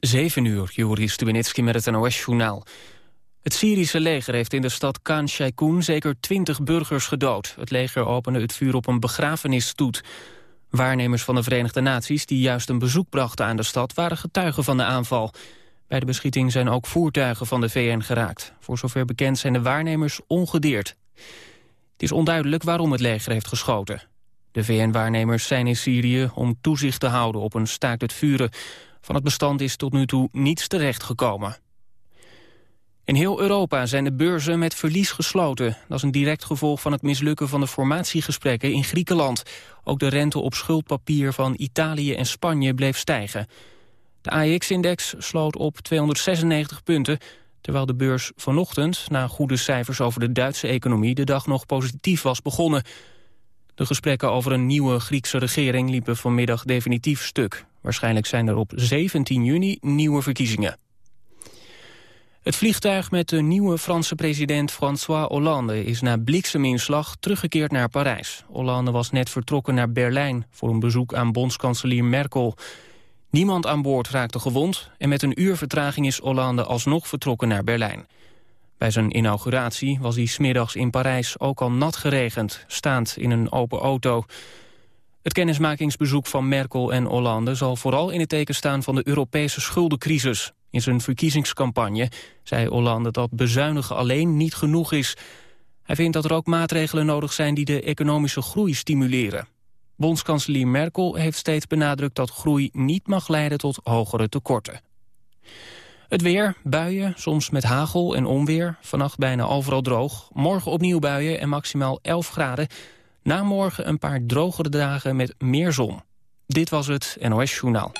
7 uur, Joris Stubenitski met het NOS-journaal. Het Syrische leger heeft in de stad Khan zeker 20 burgers gedood. Het leger opende het vuur op een begrafenisstoet. Waarnemers van de Verenigde Naties die juist een bezoek brachten aan de stad... waren getuigen van de aanval. Bij de beschieting zijn ook voertuigen van de VN geraakt. Voor zover bekend zijn de waarnemers ongedeerd. Het is onduidelijk waarom het leger heeft geschoten. De VN-waarnemers zijn in Syrië om toezicht te houden op een staakt het vuren. Van het bestand is tot nu toe niets terechtgekomen. In heel Europa zijn de beurzen met verlies gesloten. Dat is een direct gevolg van het mislukken van de formatiegesprekken in Griekenland. Ook de rente op schuldpapier van Italië en Spanje bleef stijgen. De AEX-index sloot op 296 punten, terwijl de beurs vanochtend... na goede cijfers over de Duitse economie de dag nog positief was begonnen. De gesprekken over een nieuwe Griekse regering liepen vanmiddag definitief stuk. Waarschijnlijk zijn er op 17 juni nieuwe verkiezingen. Het vliegtuig met de nieuwe Franse president François Hollande... is na blikseminslag teruggekeerd naar Parijs. Hollande was net vertrokken naar Berlijn... voor een bezoek aan bondskanselier Merkel. Niemand aan boord raakte gewond... en met een uur vertraging is Hollande alsnog vertrokken naar Berlijn. Bij zijn inauguratie was hij smiddags in Parijs ook al nat geregend... staand in een open auto... Het kennismakingsbezoek van Merkel en Hollande zal vooral in het teken staan van de Europese schuldencrisis. In zijn verkiezingscampagne zei Hollande dat bezuinigen alleen niet genoeg is. Hij vindt dat er ook maatregelen nodig zijn die de economische groei stimuleren. Bondskanselier Merkel heeft steeds benadrukt dat groei niet mag leiden tot hogere tekorten. Het weer, buien, soms met hagel en onweer. Vannacht bijna overal droog. Morgen opnieuw buien en maximaal 11 graden. Na morgen een paar drogere dagen met meer zon. Dit was het NOS Journaal.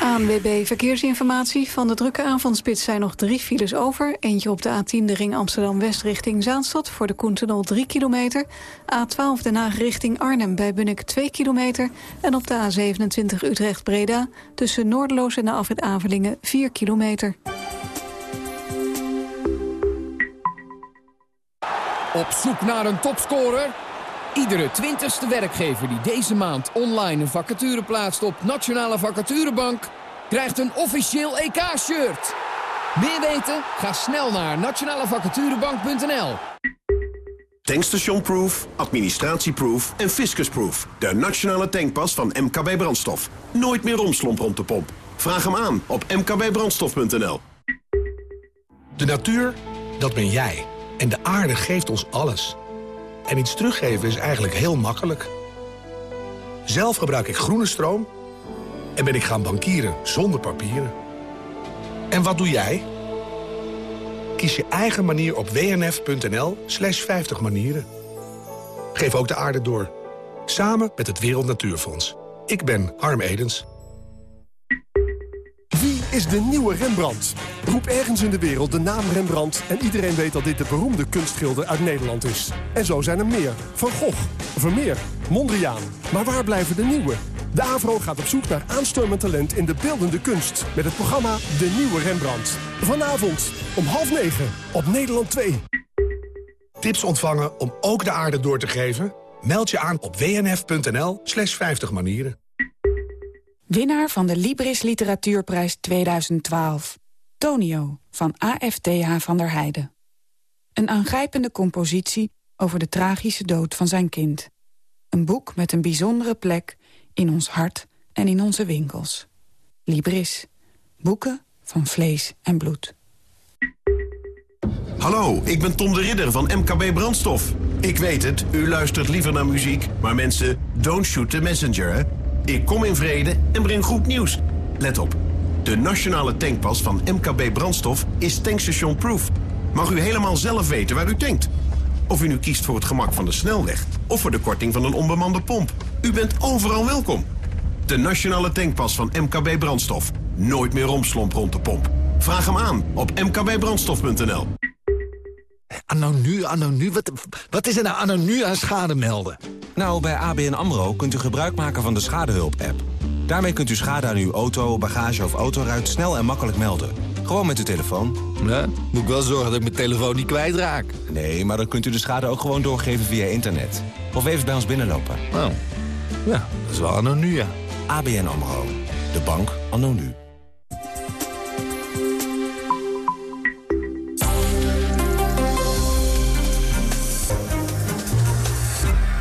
ANWB Verkeersinformatie. Van de drukke avondspits zijn nog drie files over. Eentje op de A10 de ring Amsterdam-West richting Zaanstad... voor de Koentunnel 3 kilometer. A12 Den Haag richting Arnhem bij Bunnik 2 kilometer. En op de A27 Utrecht-Breda... tussen Noordeloos en de afrit Avelingen 4 kilometer. Op zoek naar een topscorer? Iedere twintigste werkgever die deze maand online een vacature plaatst op Nationale Vacaturebank... krijgt een officieel EK-shirt. Meer weten? Ga snel naar nationalevacaturebank.nl. Tankstationproof, administratieproof en fiscusproof. De nationale tankpas van MKB Brandstof. Nooit meer romslomp rond de pomp. Vraag hem aan op mkbbrandstof.nl. De natuur, dat ben jij. En de aarde geeft ons alles... En iets teruggeven is eigenlijk heel makkelijk. Zelf gebruik ik groene stroom en ben ik gaan bankieren zonder papieren. En wat doe jij? Kies je eigen manier op wnf.nl slash 50 manieren. Geef ook de aarde door. Samen met het Wereld Natuurfonds. Ik ben Harm Edens. Is de nieuwe Rembrandt? Roep ergens in de wereld de naam Rembrandt... en iedereen weet dat dit de beroemde kunstschilder uit Nederland is. En zo zijn er meer. Van Gogh, Vermeer, Mondriaan. Maar waar blijven de nieuwe? De AVRO gaat op zoek naar aanstormend talent in de beeldende kunst... met het programma De Nieuwe Rembrandt. Vanavond om half negen op Nederland 2. Tips ontvangen om ook de aarde door te geven? Meld je aan op wnf.nl slash 50 manieren. Winnaar van de Libris Literatuurprijs 2012. Tonio van AFTH van der Heijden. Een aangrijpende compositie over de tragische dood van zijn kind. Een boek met een bijzondere plek in ons hart en in onze winkels. Libris. Boeken van vlees en bloed. Hallo, ik ben Tom de Ridder van MKB Brandstof. Ik weet het, u luistert liever naar muziek, maar mensen, don't shoot the messenger, hè? Ik kom in vrede en breng goed nieuws. Let op. De nationale tankpas van MKB Brandstof is tankstation proof. Mag u helemaal zelf weten waar u tankt. Of u nu kiest voor het gemak van de snelweg of voor de korting van een onbemande pomp. U bent overal welkom. De nationale tankpas van MKB Brandstof. Nooit meer romslomp rond de pomp. Vraag hem aan op mkbbrandstof.nl. Anno nu, anno nu, wat, wat is er nou anno nu aan schade melden? Nou, bij ABN AMRO kunt u gebruik maken van de Schadehulp-app. Daarmee kunt u schade aan uw auto, bagage of autoruit snel en makkelijk melden. Gewoon met uw telefoon. Ja, moet ik wel zorgen dat ik mijn telefoon niet kwijtraak. Nee, maar dan kunt u de schade ook gewoon doorgeven via internet. Of even bij ons binnenlopen. Oh, ja, dat is wel anno nu, ja. ABN AMRO. De bank anno nu.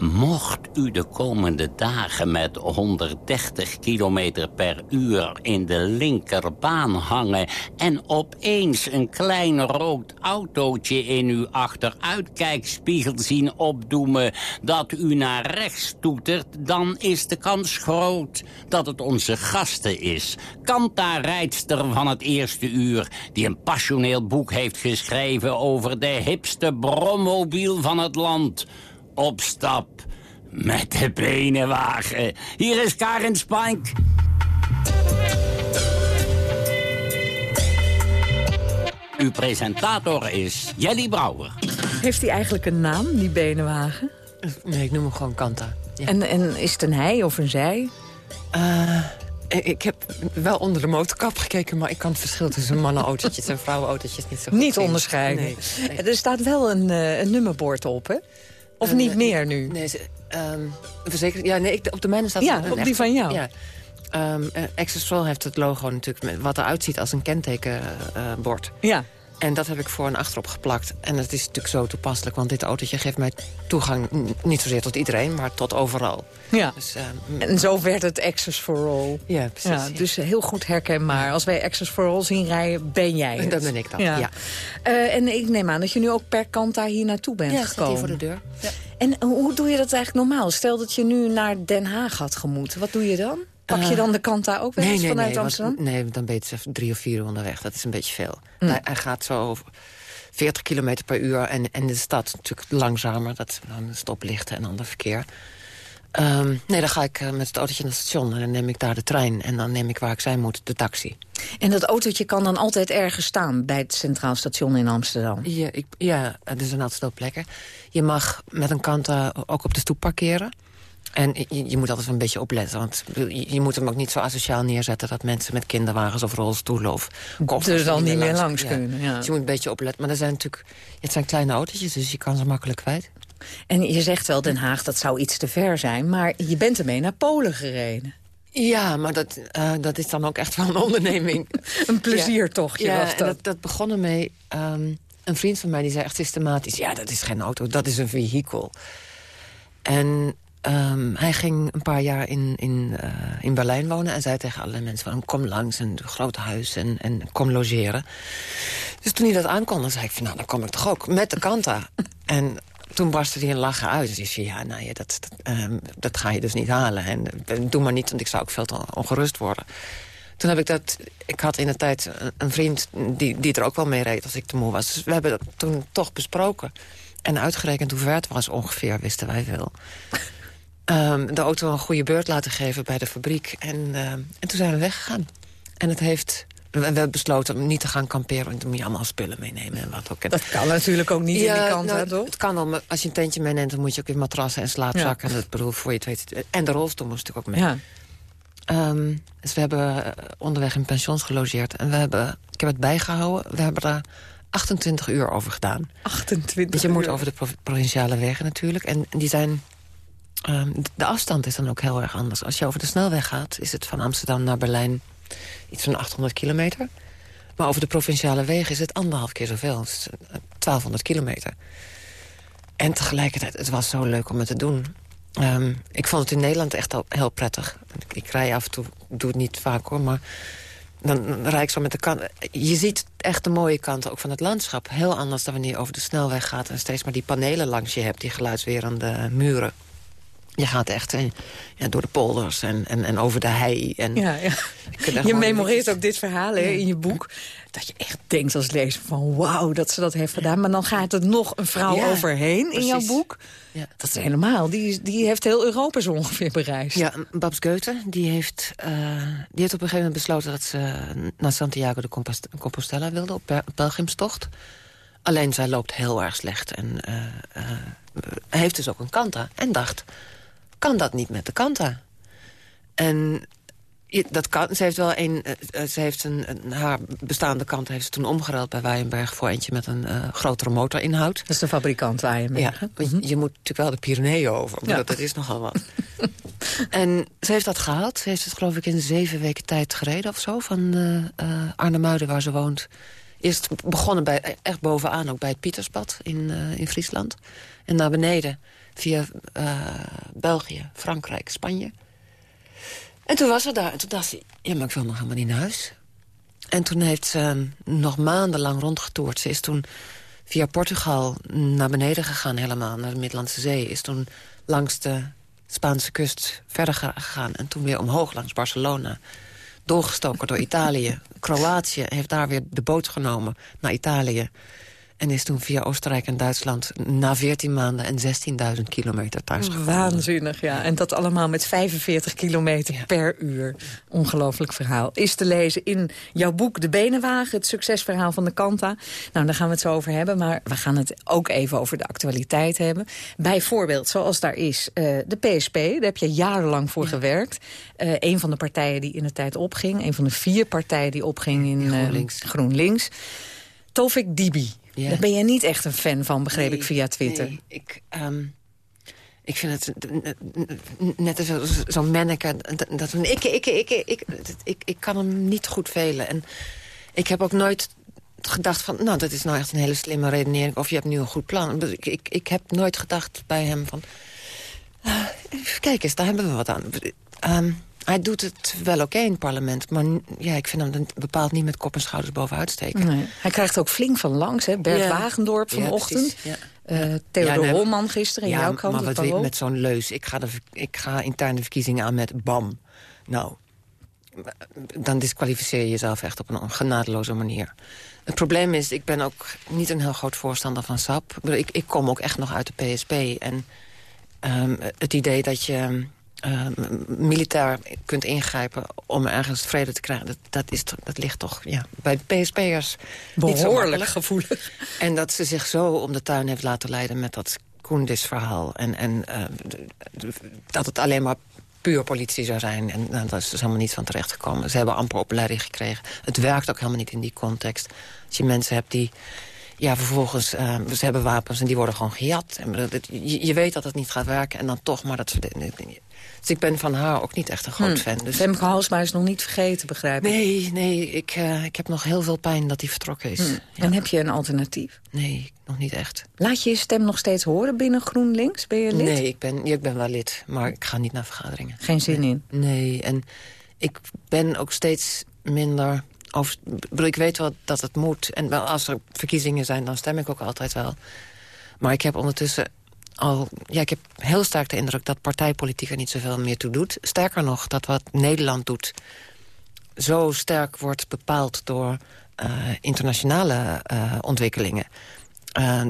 Mocht u de komende dagen met 130 km per uur in de linkerbaan hangen... en opeens een klein rood autootje in uw achteruitkijkspiegel zien opdoemen... dat u naar rechts toetert, dan is de kans groot dat het onze gasten is. Kanta-rijdster van het eerste uur... die een passioneel boek heeft geschreven over de hipste brommobiel van het land op stap met de benenwagen. Hier is Karin Spank. Uw presentator is Jelly Brouwer. Heeft hij eigenlijk een naam, die benenwagen? Nee, ik noem hem gewoon Kanta. Ja. En, en is het een hij of een zij? Uh, ik heb wel onder de motorkap gekeken... maar ik kan het verschil tussen mannenautootjes en vrouwenautootjes niet zo goed Niet zien. onderscheiden. Nee, nee. Er staat wel een, uh, een nummerbord op, hè? Of niet Uh, meer nu? Nee, ze- um, verzekerd, ja, nee ik, op de mijne staat Ja, op die echte- van jou. Ja. Um, uh, Access heeft het logo natuurlijk met wat eruit ziet als een kentekenbord. Ja. En dat heb ik voor en achterop geplakt. En dat is natuurlijk zo toepasselijk, want dit autootje geeft mij toegang... niet zozeer tot iedereen, maar tot overal. Ja. Dus, um, En zo werd het Access for All. Ja, precies. Ja, dus heel goed herkenbaar. Als wij Access for All zien rijden, ben jij het. Dat ben ik dan, ja. Eh, en ik neem aan dat je nu ook per Kanta hier naartoe bent Ja, gekomen. hier voor de deur. Ja. En hoe doe je dat eigenlijk normaal? Stel dat je nu naar Den Haag had gemoeten. Wat doe je dan? Pak je Eh, dan de Kanta ook wel eens vanuit Amsterdam? nee, dan ben je drie of vier uur onderweg. Dat is een beetje veel. Mm. Hij, hij gaat zo over 40 kilometer per uur. En, en de stad is natuurlijk langzamer. Dat dan stoplichten en ander verkeer. Ehm, nee, dan ga ik eh, met het autootje naar het station. En dan neem ik daar de trein. En dan neem ik waar ik zijn moet, de taxi. En dat autootje kan dan altijd ergens staan bij het Centraal Station in Amsterdam? Ja, ik, ja er zijn altijd plekken. Je mag met een kanta ook op de stoep parkeren. En je, je moet altijd een beetje opletten. Want je, je moet hem ook niet zo asociaal neerzetten... dat mensen met kinderwagens of rolstoelen of koffers... Er dan niet meer langs- langs kunnen, ja. Dus je moet een beetje opletten. Maar er zijn natuurlijk, het zijn kleine autootjes, dus je kan ze makkelijk kwijt. En je zegt wel, Den Haag, dat zou iets te ver zijn. Maar je bent ermee naar Polen gereden. Ja, maar dat, eh, dat is dan ook echt wel een onderneming. Een pleziertochtje ja, was dat. dat. Dat begon ermee... ehm, een vriend van mij die zei echt systematisch... ja, dat is geen auto, dat is een vehikel. En ehm, hij ging een paar jaar in, in, eh, in Berlijn wonen... en zei tegen alle mensen van kom langs, een groot huis en, en kom logeren. Dus toen hij dat aankondigde, zei ik van nou, dan kom ik toch ook met de Kanta. en toen barstte hij in lachen uit. Dus zei, ja, nou ja, dat, dat, ehm, dat ga je dus niet halen. En eh, doe maar niet, want ik zou ook veel te ongerust worden. Toen heb ik dat... Ik had in de tijd een, een vriend die, die er ook wel mee reed als ik te moe was. Dus we hebben dat toen toch besproken. En uitgerekend hoe ver het was ongeveer, wisten wij veel. Ehm, de auto een goede beurt laten geven bij de fabriek. En, ehm, en toen zijn we weggegaan. En het heeft... We hebben besloten om niet te gaan kamperen. Want dan moet je allemaal spullen meenemen en wat ook. En- Dat kan natuurlijk ook niet in die kant, nou, hè, toch? Het kan wel, maar als je een tentje meeneemt... dan moet je ook weer matrassen en slaapzakken. En dat bedoel, voor je het weet... En de rolstoel moest natuurlijk ook mee. Ja. Ehm, dus we hebben eh, onderweg in pensions gelogeerd. En we hebben, ik heb het bijgehouden. We hebben daar 28 uur over gedaan. 28 Dus je moet over de prov- provinciale wegen natuurlijk. En die zijn... ehm, de afstand is dan ook heel erg anders. Als je over de snelweg gaat, is het van Amsterdam naar Berlijn iets van 800 kilometer. Maar over de provinciale wegen is het anderhalf keer zoveel. Dus, eh, 1200 kilometer. En tegelijkertijd, het was zo leuk om het te doen. Ehm, ik vond het in Nederland echt al heel prettig. Ik, ik rij af en toe, doe het niet vaak hoor, maar... Dan, rijd ik zo met de kant. Je ziet echt de mooie kanten ook van het landschap. Heel anders dan wanneer je over de snelweg gaat... en steeds maar die panelen langs je hebt, die geluidswerende muren. Je gaat echt eh, ja, door de polders en, en, en over de hei. En Ja, ja. Je memoreert ook dit verhaal hè, in je boek. Dat je echt denkt als lezer van wauw dat ze dat heeft gedaan. Maar dan gaat er nog een vrouw overheen in jouw boek. Dat is helemaal. Die, die heeft heel Europa zo ongeveer bereisd. Ja, Babs Goethe, die heeft, eh, die heeft op een gegeven moment besloten... dat ze naar Santiago de Compos- Compostela wilde, op pelgrimstocht. Alleen zij loopt heel erg slecht en eh, heeft dus ook een kanta. En dacht, kan dat niet met de kanta? En dat kan, ze heeft wel een, eh, eh, ze heeft een, haar bestaande kant heeft ze toen omgeruild bij Waaienberg voor eentje met een eh, grotere motorinhoud. Dat is de fabrikant Waaienberg. Ja, je- je moet natuurlijk wel de Pyreneeën over, Ja. dat, dat is nogal wat. En ze heeft dat gehaald. Ze heeft het geloof ik in zeven weken tijd gereden of zo. Van uh, uh, Arnhemuiden, waar ze woont. Eerst begonnen bij, echt bovenaan, ook bij het Pieterspad in, uh, in Friesland. En naar beneden via België, Frankrijk, Spanje. En toen was ze daar. En toen dacht ze, ja, maar ik wil nog helemaal niet naar huis. En toen heeft ze ehm, nog maandenlang rondgetoerd. Ze is toen via Portugal naar beneden gegaan helemaal, naar de Middellandse Zee. Is toen langs de Spaanse kust verder gegaan. En toen weer omhoog langs Barcelona. Doorgestoken door Italië. Kroatië heeft daar weer de boot genomen naar Italië. En is toen via Oostenrijk en Duitsland na 14 maanden en 16.000 kilometer thuisgekomen. Waanzinnig, ja. En dat allemaal met 45 kilometer per uur. Ongelooflijk verhaal. Is te lezen in jouw boek De Benenwagen, het succesverhaal van de Kanta. Nou, daar gaan we het zo over hebben. Maar we gaan het ook even over de actualiteit hebben. Bijvoorbeeld, zoals daar is, uh, de PSP. Daar heb je jarenlang voor gewerkt. Uh, een van de partijen die in de tijd opging. Een van de vier partijen die opging in uh, GroenLinks. GroenLinks. Tovik Dibi. Ja. Daar ben jij niet echt een fan van, begreep nee, ik via Twitter. Nee, ik, um, ik vind het net als zo'n zo manneke. Dat, ik, ik, ik, ik, ik, ik kan hem niet goed velen. En ik heb ook nooit gedacht van... nou, dat is nou echt een hele slimme redenering... of je hebt nu een goed plan. Ik, ik, ik heb nooit gedacht bij hem van... Uh, kijk eens, daar hebben we wat aan. Um, hij doet het wel oké in het parlement. Maar ja, ik vind hem bepaald niet met kop en schouders bovenuit steken. Nee. Hij krijgt ook flink van langs. Hè? Bert ja. Wagendorp vanochtend. Ja, uh, Theodor ja, Holman gisteren in jouw kant. maar wat weet met zo'n leus. Ik ga, de, ik ga interne verkiezingen aan met bam. Nou, dan disqualificeer je jezelf echt op een genadeloze manier. Het probleem is, ik ben ook niet een heel groot voorstander van SAP. Ik, ik kom ook echt nog uit de PSP. En um, het idee dat je uh, militair kunt ingrijpen om ergens vrede te krijgen... dat, dat, is, dat ligt toch ja, bij PSP'ers behoorlijk gevoelig. En dat ze zich zo om de tuin heeft laten leiden met dat Koendis-verhaal. En, en uh, dat het alleen maar puur politie zou zijn. En nou, dat is dus helemaal niet van terecht gekomen. Ze hebben amper opleiding gekregen. Het werkt ook helemaal niet in die context. Als je mensen hebt die ja, vervolgens, uh, ze hebben wapens en die worden gewoon gejat. En je, je, weet dat het niet gaat werken en dan toch maar dat... Dus ik ben van haar ook niet echt een groot hm. fan. Dus... Femke Halsma is nog niet vergeten, begrijp ik? Nee, nee ik, uh, ik heb nog heel veel pijn dat hij vertrokken is. Hm. Ja. En heb je een alternatief? Nee, nog niet echt. Laat je je stem nog steeds horen binnen GroenLinks? Ben je lid? Nee, ik ben, ik ben wel lid, maar ik ga niet naar vergaderingen. Geen zin nee. in? Nee, en ik ben ook steeds minder... Over, ik weet wel dat het moet. En wel, als er verkiezingen zijn, dan stem ik ook altijd wel. Maar ik heb ondertussen al... Ja, ik heb heel sterk de indruk dat partijpolitiek er niet zoveel meer toe doet. Sterker nog, dat wat Nederland doet... zo sterk wordt bepaald door uh, internationale uh, ontwikkelingen. Uh,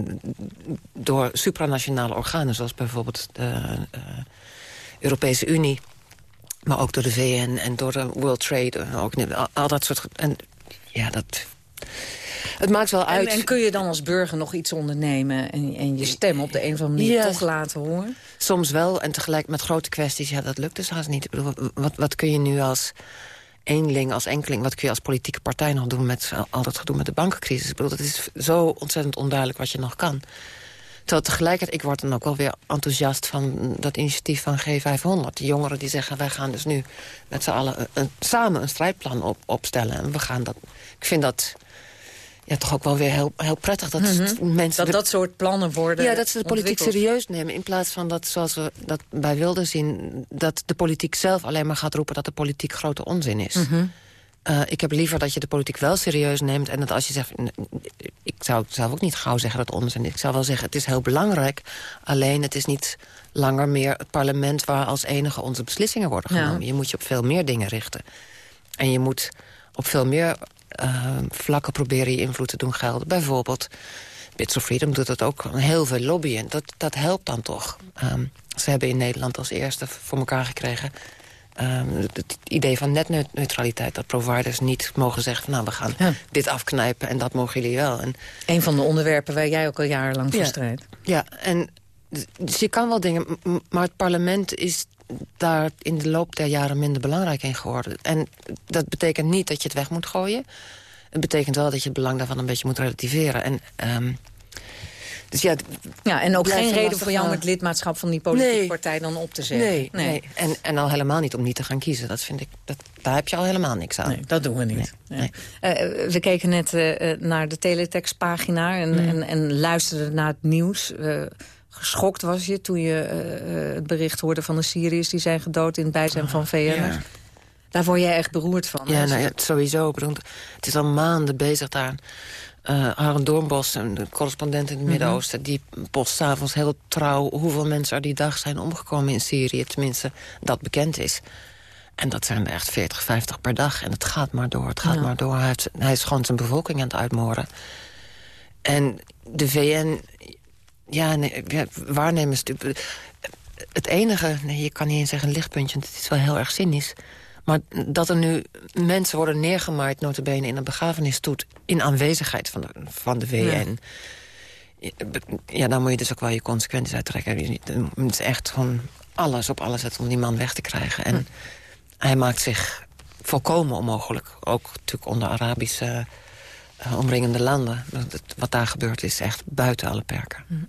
door supranationale organen, zoals bijvoorbeeld de Europese Unie... maar ook door de VN en door de World Trade. Ook, al dat soort... En ja, dat het maakt wel uit. En, en, kun je dan als burger nog iets ondernemen... en, en je stem op de een of andere manier toch laten horen? Soms wel, en tegelijk met grote kwesties, ja, dat lukt dus haast niet. Ik bedoel, wat, wat kun je nu als eenling, als enkeling... wat kun je als politieke partij nog doen met al dat gedoe met de bankencrisis? Ik bedoel, het is zo ontzettend onduidelijk wat je nog kan. Terwijl tegelijkertijd, ik word dan ook wel weer enthousiast van dat initiatief van G500. Die jongeren die zeggen, wij gaan dus nu met z'n allen een, samen een strijdplan op, opstellen. En we gaan dat, ik vind dat ja, toch ook wel weer heel, heel prettig dat mm -hmm. mensen... Dat dat soort plannen worden Ja, dat ze de politiek serieus nemen. In plaats van dat, zoals we dat bij wilden zien... dat de politiek zelf alleen maar gaat roepen dat de politiek grote onzin is. Mm -hmm. uh, ik heb liever dat je de politiek wel serieus neemt... en dat als je zegt... ik zou zelf ook niet gauw zeggen dat onzin is. Ik zou wel zeggen, het is heel belangrijk. Alleen het is niet langer meer het parlement... waar als enige onze beslissingen worden genomen. Ja. Je moet je op veel meer dingen richten. En je moet op veel meer uh, vlakken proberen je invloed te doen gelden. Bijvoorbeeld, Bits of Freedom doet dat ook heel veel lobbyen. Dat, dat helpt dan toch. Um, ze hebben in Nederland als eerste voor elkaar gekregen... Um, het idee van netneutraliteit. Dat providers niet mogen zeggen... Van, nou, we gaan ja. dit afknijpen en dat mogen jullie wel. En, Een van de onderwerpen waar jij ook al jarenlang voor strijdt. Ja, en dus je kan wel dingen... maar het parlement is daar in de loop der jaren minder belangrijk in geworden. En dat betekent niet dat je het weg moet gooien. Het betekent wel dat je het belang daarvan een beetje moet relativeren. En um, Dus ja, ja, en ook geen een reden voor jou om verhaal. het lidmaatschap van die politieke Nee. partij dan op te zeggen. Nee, nee. En, en al helemaal niet om niet te gaan kiezen. Dat vind ik, dat, daar heb je al helemaal niks aan. Nee, dat doen we niet. Ja. Eh, we keken net eh, eh, naar de teletextpagina en, Mm. en, en luisterden naar het nieuws. Eh, geschokt was je toen je eh, eh, het bericht hoorde van de Syriërs... die zijn gedood in het bijzijn van VN'ers. Daar word jij echt beroerd van. Ja, nou ja, sowieso. Het is al maanden bezig daar. Eh Aaron Doornbos, een de correspondent in het Mhm. Midden-Oosten... die post s'avonds heel trouw hoeveel mensen er die dag zijn omgekomen in Syrië. Tenminste, dat bekend is. En dat zijn er echt 40, 50 per dag. En het gaat maar door, het gaat Ja. maar door. Hij, heeft, hij is gewoon zijn bevolking aan het uitmoren. En de VN... Ja, nee, ja waarnemers... Het enige, nee, je kan niet eens zeggen een lichtpuntje... het is wel heel erg cynisch... Maar dat er nu mensen worden neergemaaid, notabene in een begrafenisstoet... in aanwezigheid van de, van de VN... Ja. dan moet je dus ook wel je consequenties uittrekken. Je moet is echt gewoon alles op alles zetten om die man weg te krijgen. En hij maakt zich volkomen onmogelijk. Ook natuurlijk onder Arabische eh, omringende landen. Wat daar gebeurt is echt buiten alle perken.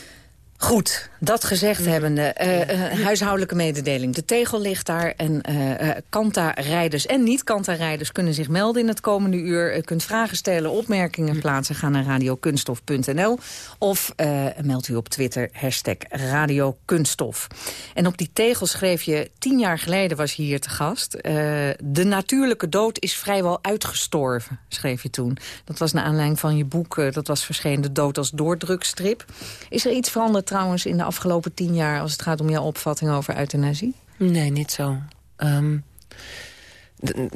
Goed, dat gezegd hebbende, eh, eh, huishoudelijke mededeling. De tegel ligt daar en eh, Kanta-rijders en niet-Kanta-rijders... kunnen zich melden in het komende uur. U kunt vragen stellen, opmerkingen plaatsen. Ga naar radiokunstof.nl of meld u op Twitter hashtag radiokunststof. En op die tegel schreef je, tien jaar geleden was je hier te gast... de natuurlijke dood is vrijwel uitgestorven, schreef je toen. Dat was naar aanleiding van je boek, dat was verschenen... De dood als doordrukstrip. Is er iets veranderd trouwens in de afgelopen tien jaar... als het gaat om jouw opvatting over euthanasie? Nee, niet zo. Ehm,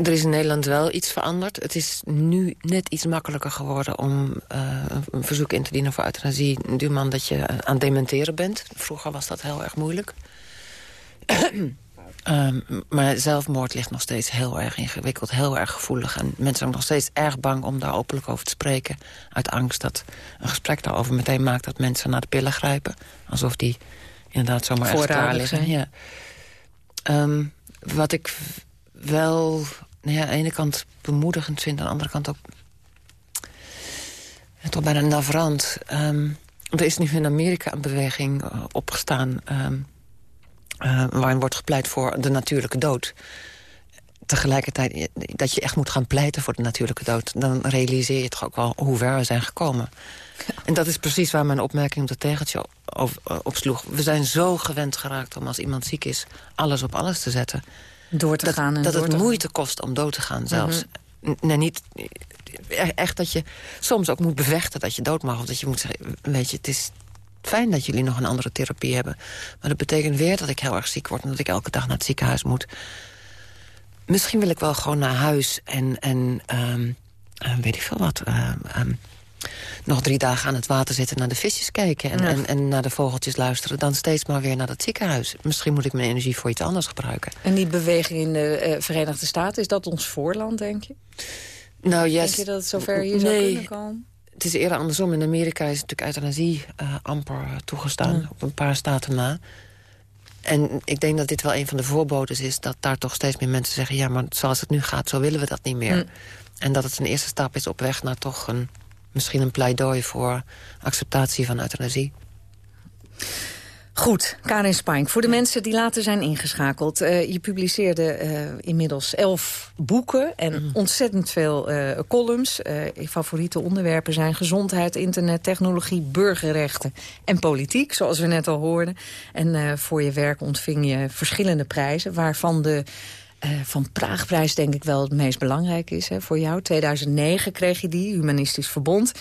er is in Nederland wel iets veranderd. Het is nu net iets makkelijker geworden om eh, een verzoek in te dienen voor euthanasie. Duur man dat je aan het dementeren bent. Vroeger was dat heel erg moeilijk. Ehm, maar zelfmoord ligt nog steeds heel erg ingewikkeld, heel erg gevoelig. En mensen zijn nog steeds erg bang om daar openlijk over te spreken. Uit angst dat een gesprek daarover meteen maakt dat mensen naar de pillen grijpen. Alsof die inderdaad zomaar echt klaar liggen. Ja. Ehm, wat ik wel nou ja, aan de ene kant bemoedigend vind... aan de andere kant ook toch bijna navrant. Ehm, er is nu in Amerika een beweging eh, opgestaan... eh, waarin wordt gepleit voor de natuurlijke dood. Tegelijkertijd eh, dat je echt moet gaan pleiten voor de natuurlijke dood... dan realiseer je toch ook wel hoe ver we zijn gekomen. En dat is precies waar mijn opmerking op het tegeltje eh, op sloeg. We zijn zo gewend geraakt om als iemand ziek is... alles op alles te zetten. Door te dat, gaan en Dat door het te moeite kost om dood te gaan zelfs. N- Nee, niet... e- Echt dat je soms ook moet bevechten dat je dood mag. Of dat je moet zeggen, weet je, het is fijn dat jullie nog een andere therapie hebben. Maar dat betekent weer dat ik heel erg ziek word... en dat ik elke dag naar het ziekenhuis moet. Misschien wil ik wel gewoon naar huis en, en ehm, eh, weet ik veel wat... ehm, ehm, nog drie dagen aan het water zitten, naar de visjes kijken... En, Ja. en, en naar de vogeltjes luisteren. Dan steeds maar weer naar het ziekenhuis. Misschien moet ik mijn energie voor iets anders gebruiken. En die beweging in de eh, Verenigde Staten, is dat ons voorland, denk je? Nou, yes. Denk je dat het zover hier zou kunnen komen? Het is eerder andersom. In Amerika is natuurlijk euthanasie eh, amper eh, toegestaan. Ja. Op een paar staten na. En ik denk dat dit wel een van de voorbodes is... dat daar toch steeds meer mensen zeggen... ja, maar zoals het nu gaat, zo willen we dat niet meer. Mm. En dat het een eerste stap is op weg naar toch een... misschien een pleidooi voor acceptatie van euthanasie. Goed, Karin Spink. Voor de mensen die later zijn ingeschakeld. eh, je publiceerde eh, inmiddels elf boeken en ontzettend veel eh, columns. Je favoriete onderwerpen zijn gezondheid, internet, technologie, burgerrechten en politiek. Zoals we net al hoorden. En voor je werk ontving je verschillende prijzen. Waarvan de van Praagprijs denk ik wel het meest belangrijk is hè, voor jou. 2009 kreeg je die, Humanistisch Verbond.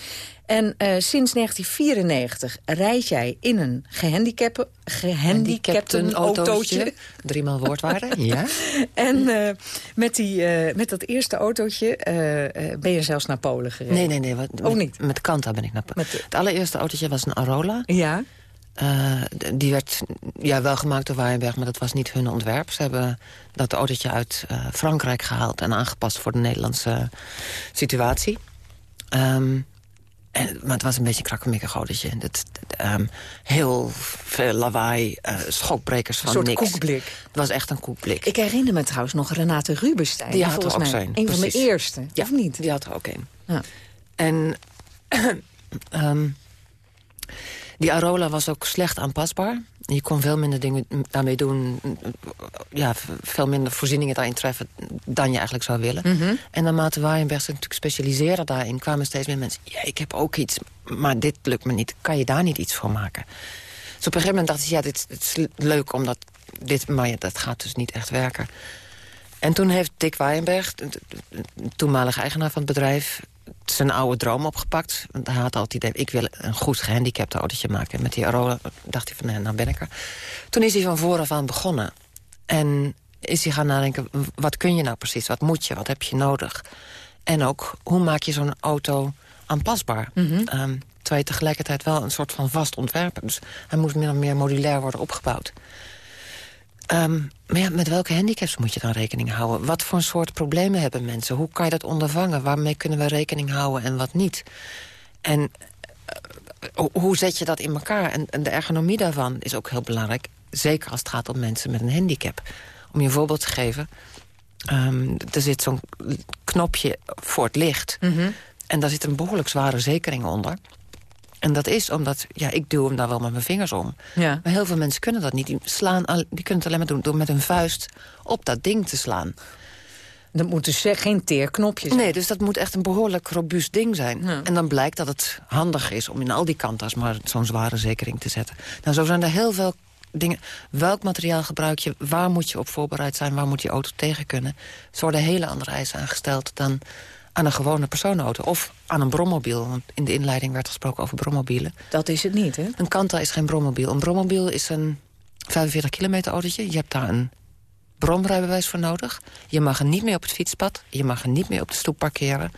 En eh, sinds 1994 rijd jij in een gehandicapte, gehandicapten autootje. Driemaal woordwaarde, ja. En eh, met, die, eh, met dat eerste autootje ben je zelfs naar Polen gereden. Nee, nee, nee. Wat, Oh, niet? Met Kanta ben ik naar... Het allereerste autootje was een Arola. Ja. Die werd ja, wel gemaakt door Waaienberg, maar dat was niet hun ontwerp. Ze hebben dat autootje uit Frankrijk gehaald en aangepast voor de Nederlandse situatie. Ehm, en, maar het was een beetje een krakkemikkig. Dat, ehm, heel veel lawaai, eh, schokbrekers van Een soort niks. koekblik. Het was echt een koekblik. Ik herinner me trouwens nog Renate Rubenstein. Die had er volgens ook mij zijn, Een van de precies. eerste, Ja, of niet? Die had er ook een. Ja. En ehm, Die Arola was ook slecht aanpasbaar. Je kon veel minder dingen daarmee doen. Ja, veel minder voorzieningen daarin treffen dan je eigenlijk zou willen. Mhm. En naarmate Waaienberg zich natuurlijk specialiseren daarin... kwamen steeds meer mensen... ja, ik heb ook iets, maar dit lukt me niet. Kan je daar niet iets voor maken? Dus op een gegeven moment dacht ik... ja, dit, dit is leuk, omdat dit, maar ja, dat gaat dus niet echt werken. En toen heeft Dick Waaienberg, toenmalige eigenaar van het bedrijf zijn oude droom opgepakt. Want hij had altijd het idee, ik wil een goed gehandicapt autootje maken. En met die Arola dacht hij van, nee, nou ben ik er. Toen is hij van vooraf aan begonnen. En is hij gaan nadenken, wat kun je nou precies? Wat moet je? Wat heb je nodig? En ook, hoe maak je zo'n auto aanpasbaar? Mhm. Um, terwijl je tegelijkertijd wel een soort van vast ontwerp Dus hij moest meer of meer modulair worden opgebouwd. Um, maar ja, met welke handicaps moet je dan rekening houden? Wat voor soort problemen hebben mensen? Hoe kan je dat ondervangen? Waarmee kunnen we rekening houden en wat niet? En uh, hoe zet je dat in elkaar? En, en, de ergonomie daarvan is ook heel belangrijk. Zeker als het gaat om mensen met een handicap. Om je een voorbeeld te geven. Um, er zit zo'n knopje voor het licht. Mm -hmm. En daar zit een behoorlijk zware zekering onder. En dat is omdat, ja, ik duw hem daar wel met mijn vingers om. Ja. Maar heel veel mensen kunnen dat niet. Die, slaan, die kunnen het alleen maar doen door met hun vuist op dat ding te slaan. Dat moet dus geen teerknopje zijn. Nee, dus dat moet echt een behoorlijk robuust ding zijn. Ja. En dan blijkt dat het handig is om in al die kantas maar zo'n zware zekering te zetten. Nou, zo zijn er heel veel dingen. Welk materiaal gebruik je? Waar moet je op voorbereid zijn? Waar moet die auto tegen kunnen? Er worden hele andere eisen aangesteld dan aan een gewone personenauto. Of aan een brommobiel. Want in de inleiding werd gesproken over brommobielen. Dat is het niet, hè? Een Kanta is geen brommobiel. Een brommobiel is een 45 kilometer autootje. Je hebt daar een bromrijbewijs voor nodig. Je mag er niet meer op het fietspad. Je mag er niet meer op de stoep parkeren.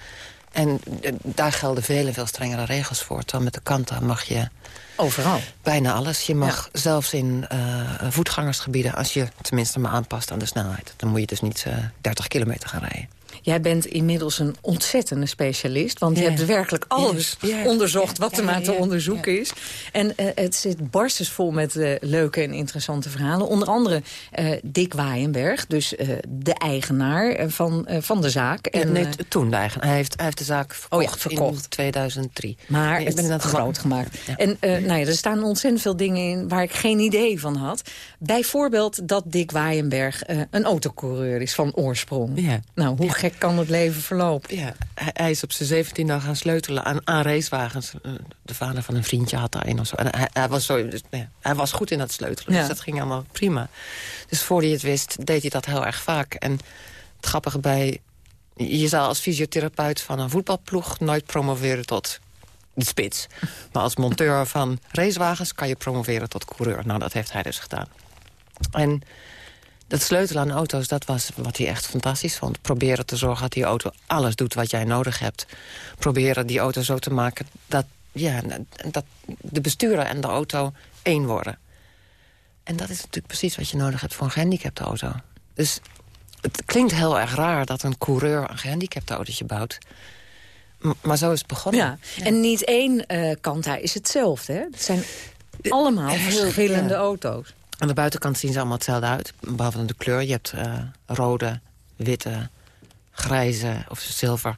En daar gelden vele, veel strengere regels voor. Terwijl met de Kanta mag je... Overal? Bijna alles. Je mag ja. zelfs in uh, voetgangersgebieden... als je tenminste maar aanpast aan de snelheid... dan moet je dus niet uh, 30 kilometer gaan rijden. Jij bent inmiddels een ontzettende specialist. Want je hebt werkelijk alles Ja. onderzocht wat er maar te onderzoeken is. En eh, het zit barstensvol met eh, leuke en interessante verhalen. Onder andere eh, Dick Waaienberg, dus de eigenaar van, van de zaak. En, nee, toen de. Hij heeft, hij heeft de zaak verkocht, verkocht. in 2003. maar Nee, ik het ben inderdaad groot gemaakt. En nou ja, er staan ontzettend veel dingen in waar ik geen idee van had. Bijvoorbeeld dat Dick Waaienberg een autocoureur is van oorsprong. Ja. Nou, hoe gek kan het leven verlopen? Ja, hij, hij is op zijn 17 gaan sleutelen aan, aan racewagens. Eh, De vader van een vriendje had daar een of zo. En hij, hij was, zo, dus, nee, hij was goed in dat sleutelen, Ja. dus dat ging allemaal prima. Dus voor hij het wist, deed hij dat heel erg vaak. En het grappige bij... Je zou als fysiotherapeut van een voetbalploeg... nooit promoveren tot de spits. Maar als monteur van racewagens kan je promoveren tot coureur. Nou, dat heeft hij dus gedaan. En dat sleutelen aan auto's, dat was wat hij echt fantastisch vond. Proberen te zorgen dat die auto alles doet wat jij nodig hebt. Proberen die auto zo te maken dat, ja, dat de bestuurder en de auto één worden. En dat is natuurlijk precies wat je nodig hebt voor een gehandicapte auto. Dus het klinkt heel erg raar dat een coureur een gehandicapte autootje bouwt. Maar zo is het begonnen. Ja, en niet één eh Kanta is hetzelfde, hè? Het zijn allemaal heel- verschillende ja. auto's. Aan de buitenkant zien ze allemaal hetzelfde uit. Behalve de kleur. Je hebt eh, rode, witte, grijze of zilver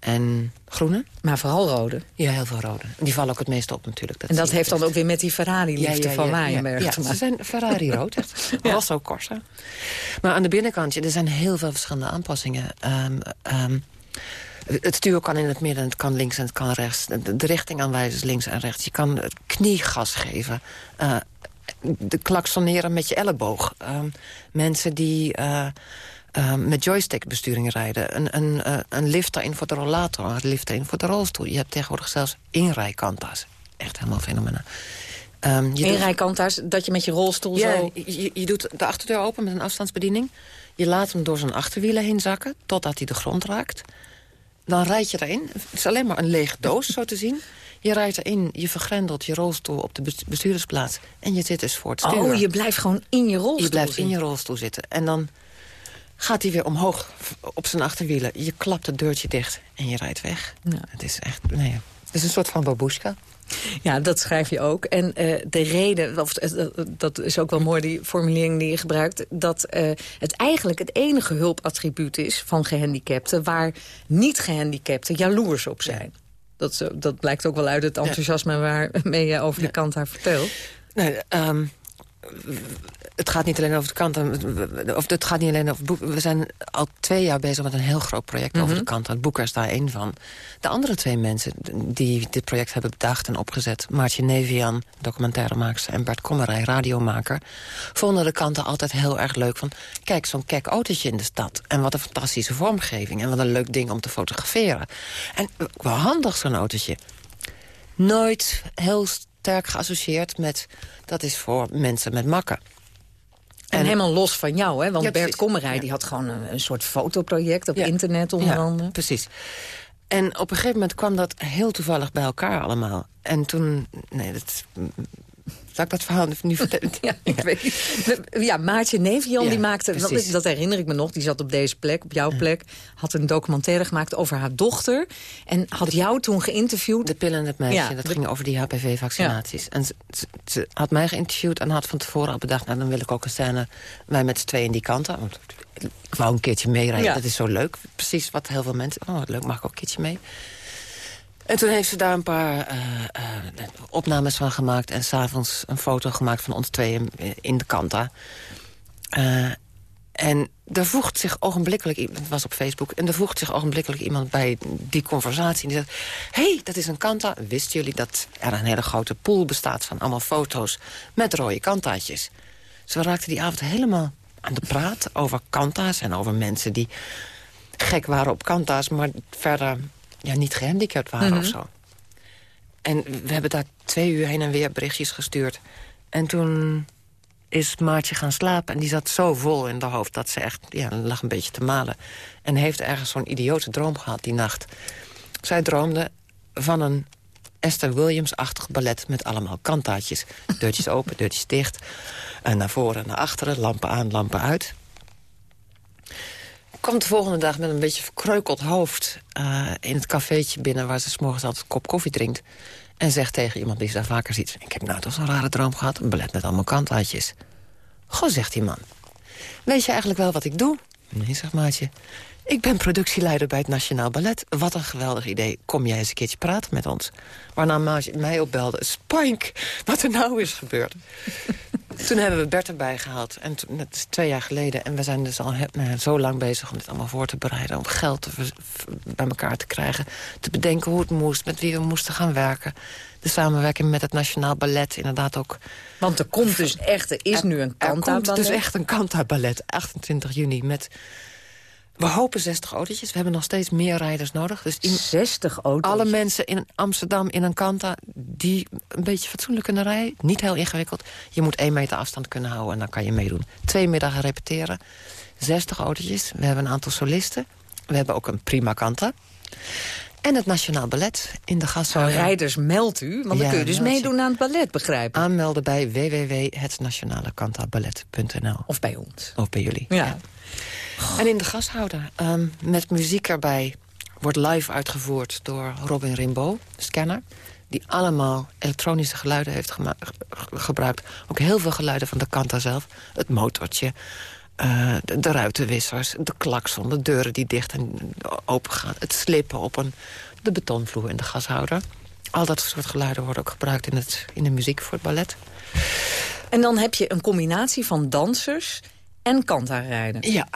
en groene. Maar vooral rode. Ja, heel veel rode. Die vallen ook het meeste op natuurlijk. en dat zie je heeft dan ook weer met die Ferrari-liefde van Waaienberg ja, te Ja, maken. ze zijn Ferrari-rood. Rosso Corsa. Maar aan de binnenkant, ja, er zijn heel veel verschillende aanpassingen. Ehm, ehm, het stuur kan in het midden, het kan links en het kan rechts. De, de richtingaanwijzers links en rechts. Je kan het kniegas geven. Eh, de klaksoneren met je elleboog. Ehm, mensen die eh, eh, met joystickbesturing rijden. Een, een, eh, een lift daarin voor de rollator, een lift daarin voor de rolstoel. Je hebt tegenwoordig zelfs inrijkanta's. Echt helemaal fenomenaal. Je doet- Inrijkanta's, dat je met je rolstoel ja, zo... je, je doet de achterdeur open met een afstandsbediening. Je laat hem door zijn achterwielen heen zakken, totdat hij de grond raakt. Dan rijd je erin. Het is alleen maar een lege doos, zo te zien. Je rijdt erin, je vergrendelt je rolstoel op de bes- bestuurdersplaats... en je zit dus voor het stuur. Oh, je blijft gewoon in je rolstoel Je blijft in zitten. je rolstoel zitten. En dan gaat hij weer omhoog op zijn achterwielen. Je klapt het deurtje dicht en je rijdt weg. Het is echt... Nee, het is een soort van babushka. Ja, dat schrijf je ook. En eh, de reden, of, eh, dat is ook wel mooi die formulering die je gebruikt... dat eh, het eigenlijk het enige hulpattribuut is van gehandicapten... waar niet-gehandicapten jaloers op zijn. Dat, dat blijkt ook wel uit het enthousiasme waarmee je over de kant daar vertelt. Nee, ehm, het gaat niet alleen over de kant. Of het gaat niet alleen over boek. We zijn al twee jaar bezig met een heel groot project over Mhm. de kant. Het boek is daar één van. De andere twee mensen die dit project hebben bedacht en opgezet... Maartje Nevian, documentairemaakster... en Bert Kommerij, radiomaker... vonden de kanten altijd heel erg leuk van... kijk, zo'n kek autootje in de stad. En wat een fantastische vormgeving. En wat een leuk ding om te fotograferen. En wel handig zo'n autootje nooit heel sterk geassocieerd met... dat is voor mensen met makken. En, helemaal los van jou, hè? Want Ja, Bert. Kommerij die had gewoon een, een soort fotoproject op Ja. internet onder Ja, andere. precies. En op een gegeven moment kwam dat heel toevallig bij elkaar allemaal. En toen... Nee, dat... Ik dat verhaal nu vertellen? Ja, ik weet. Ja, Maartje Nevian Ja, die maakte, dat, dat herinner ik me nog, die zat op deze plek, op jouw plek. Had een documentaire gemaakt over haar dochter. En had jou toen geïnterviewd. De pillen en het meisje, Ja, dat de- ging over die HPV-vaccinaties. En ze, ze- ze had mij geïnterviewd en had van tevoren al bedacht... nou, dan wil ik ook een scène, wij met z'n tweeën in die kanten. Want ik wou een keertje meerijden, Ja. dat is zo leuk. Precies wat heel veel mensen... Oh, wat leuk, mag ik ook een keertje mee? En toen heeft ze daar een paar eh, eh, opnames van gemaakt... en s'avonds een foto gemaakt van ons tweeën in de kanta. Eh, en er voegt zich ogenblikkelijk... Het was op Facebook. En er voegt zich ogenblikkelijk iemand bij die conversatie. En die zegt, hey, dat is een kanta. Wisten jullie dat er een hele grote pool bestaat... van allemaal foto's met rode kantaatjes? Dus we raakten die avond helemaal aan de praat over kanta's... en over mensen die gek waren op kanta's... maar verder ja, niet gehandicapt waren Mhm. of zo. En we hebben daar twee uur heen en weer berichtjes gestuurd. En toen is Maartje gaan slapen. En die zat zo vol in haar hoofd dat ze echt ja, lag een beetje te malen. En heeft ergens zo'n idiote droom gehad die nacht. Zij droomde van een Esther Williams-achtig ballet... met allemaal kantaatjes. Deurtjes open, deurtjes dicht. En naar voren en naar achteren, lampen aan, lampen uit. Komt de volgende dag met een beetje verkreukeld hoofd... eh, in het cafeetje binnen waar ze 's altijd een kop koffie drinkt. En zegt tegen iemand die ze daar vaker ziet... ik heb nou toch zo'n rare droom gehad, een ballet met allemaal kantaatjes. Goh, zegt die man. Weet je eigenlijk wel wat ik doe? Nee, zegt Maatje. Ik ben productieleider bij het Nationaal Ballet. Wat een geweldig idee. Kom jij eens een keertje praten met ons? Waarna Maatje mij opbelde. Spike, wat er nou is gebeurd. Toen hebben we Bert erbij gehaald. En toen, dat is twee jaar geleden. En we zijn dus al nou zo lang bezig om dit allemaal voor te bereiden. Om geld te bij elkaar te krijgen. Te bedenken hoe het moest. Met wie we moesten gaan werken. De samenwerking met het Nationaal Ballet inderdaad ook. Want er komt dus echt, er is nu een Er kanta komt dus echt een Kanta-ballet, 28 juni, met... We hopen 60 autootjes. We hebben nog steeds meer rijders nodig. Dus iem- 60 auto's. alle mensen in Amsterdam in een Kanta... die een beetje fatsoenlijk kunnen rijden. Niet heel ingewikkeld. Je moet één meter afstand kunnen houden en dan kan je meedoen. Twee middagen repeteren. 60 autootjes. We hebben een aantal solisten. We hebben ook een prima Kanta. En het Nationaal Ballet in de Zo, gashouder. rijders, meldt u. Want dan kun je dus meld je. meedoen aan het ballet, begrijp ik. Aanmelden bij www.hetnationalekantaballet.nl. Of bij ons. Of bij jullie. Ja. En in de gashouder, ehm, met muziek erbij... wordt live uitgevoerd door Robin Rimbaud, scanner... die allemaal elektronische geluiden heeft gebruikt. Ook heel veel geluiden van de kanta zelf. Het motortje, eh, de, de ruitenwissers, de klakson... de deuren die dicht en open gaan. Het slippen op een, de betonvloer in de gashouder. Al dat soort geluiden worden ook gebruikt in, het, in de muziek voor het ballet. En dan heb je een combinatie van dansers en kanta-rijden. Ja,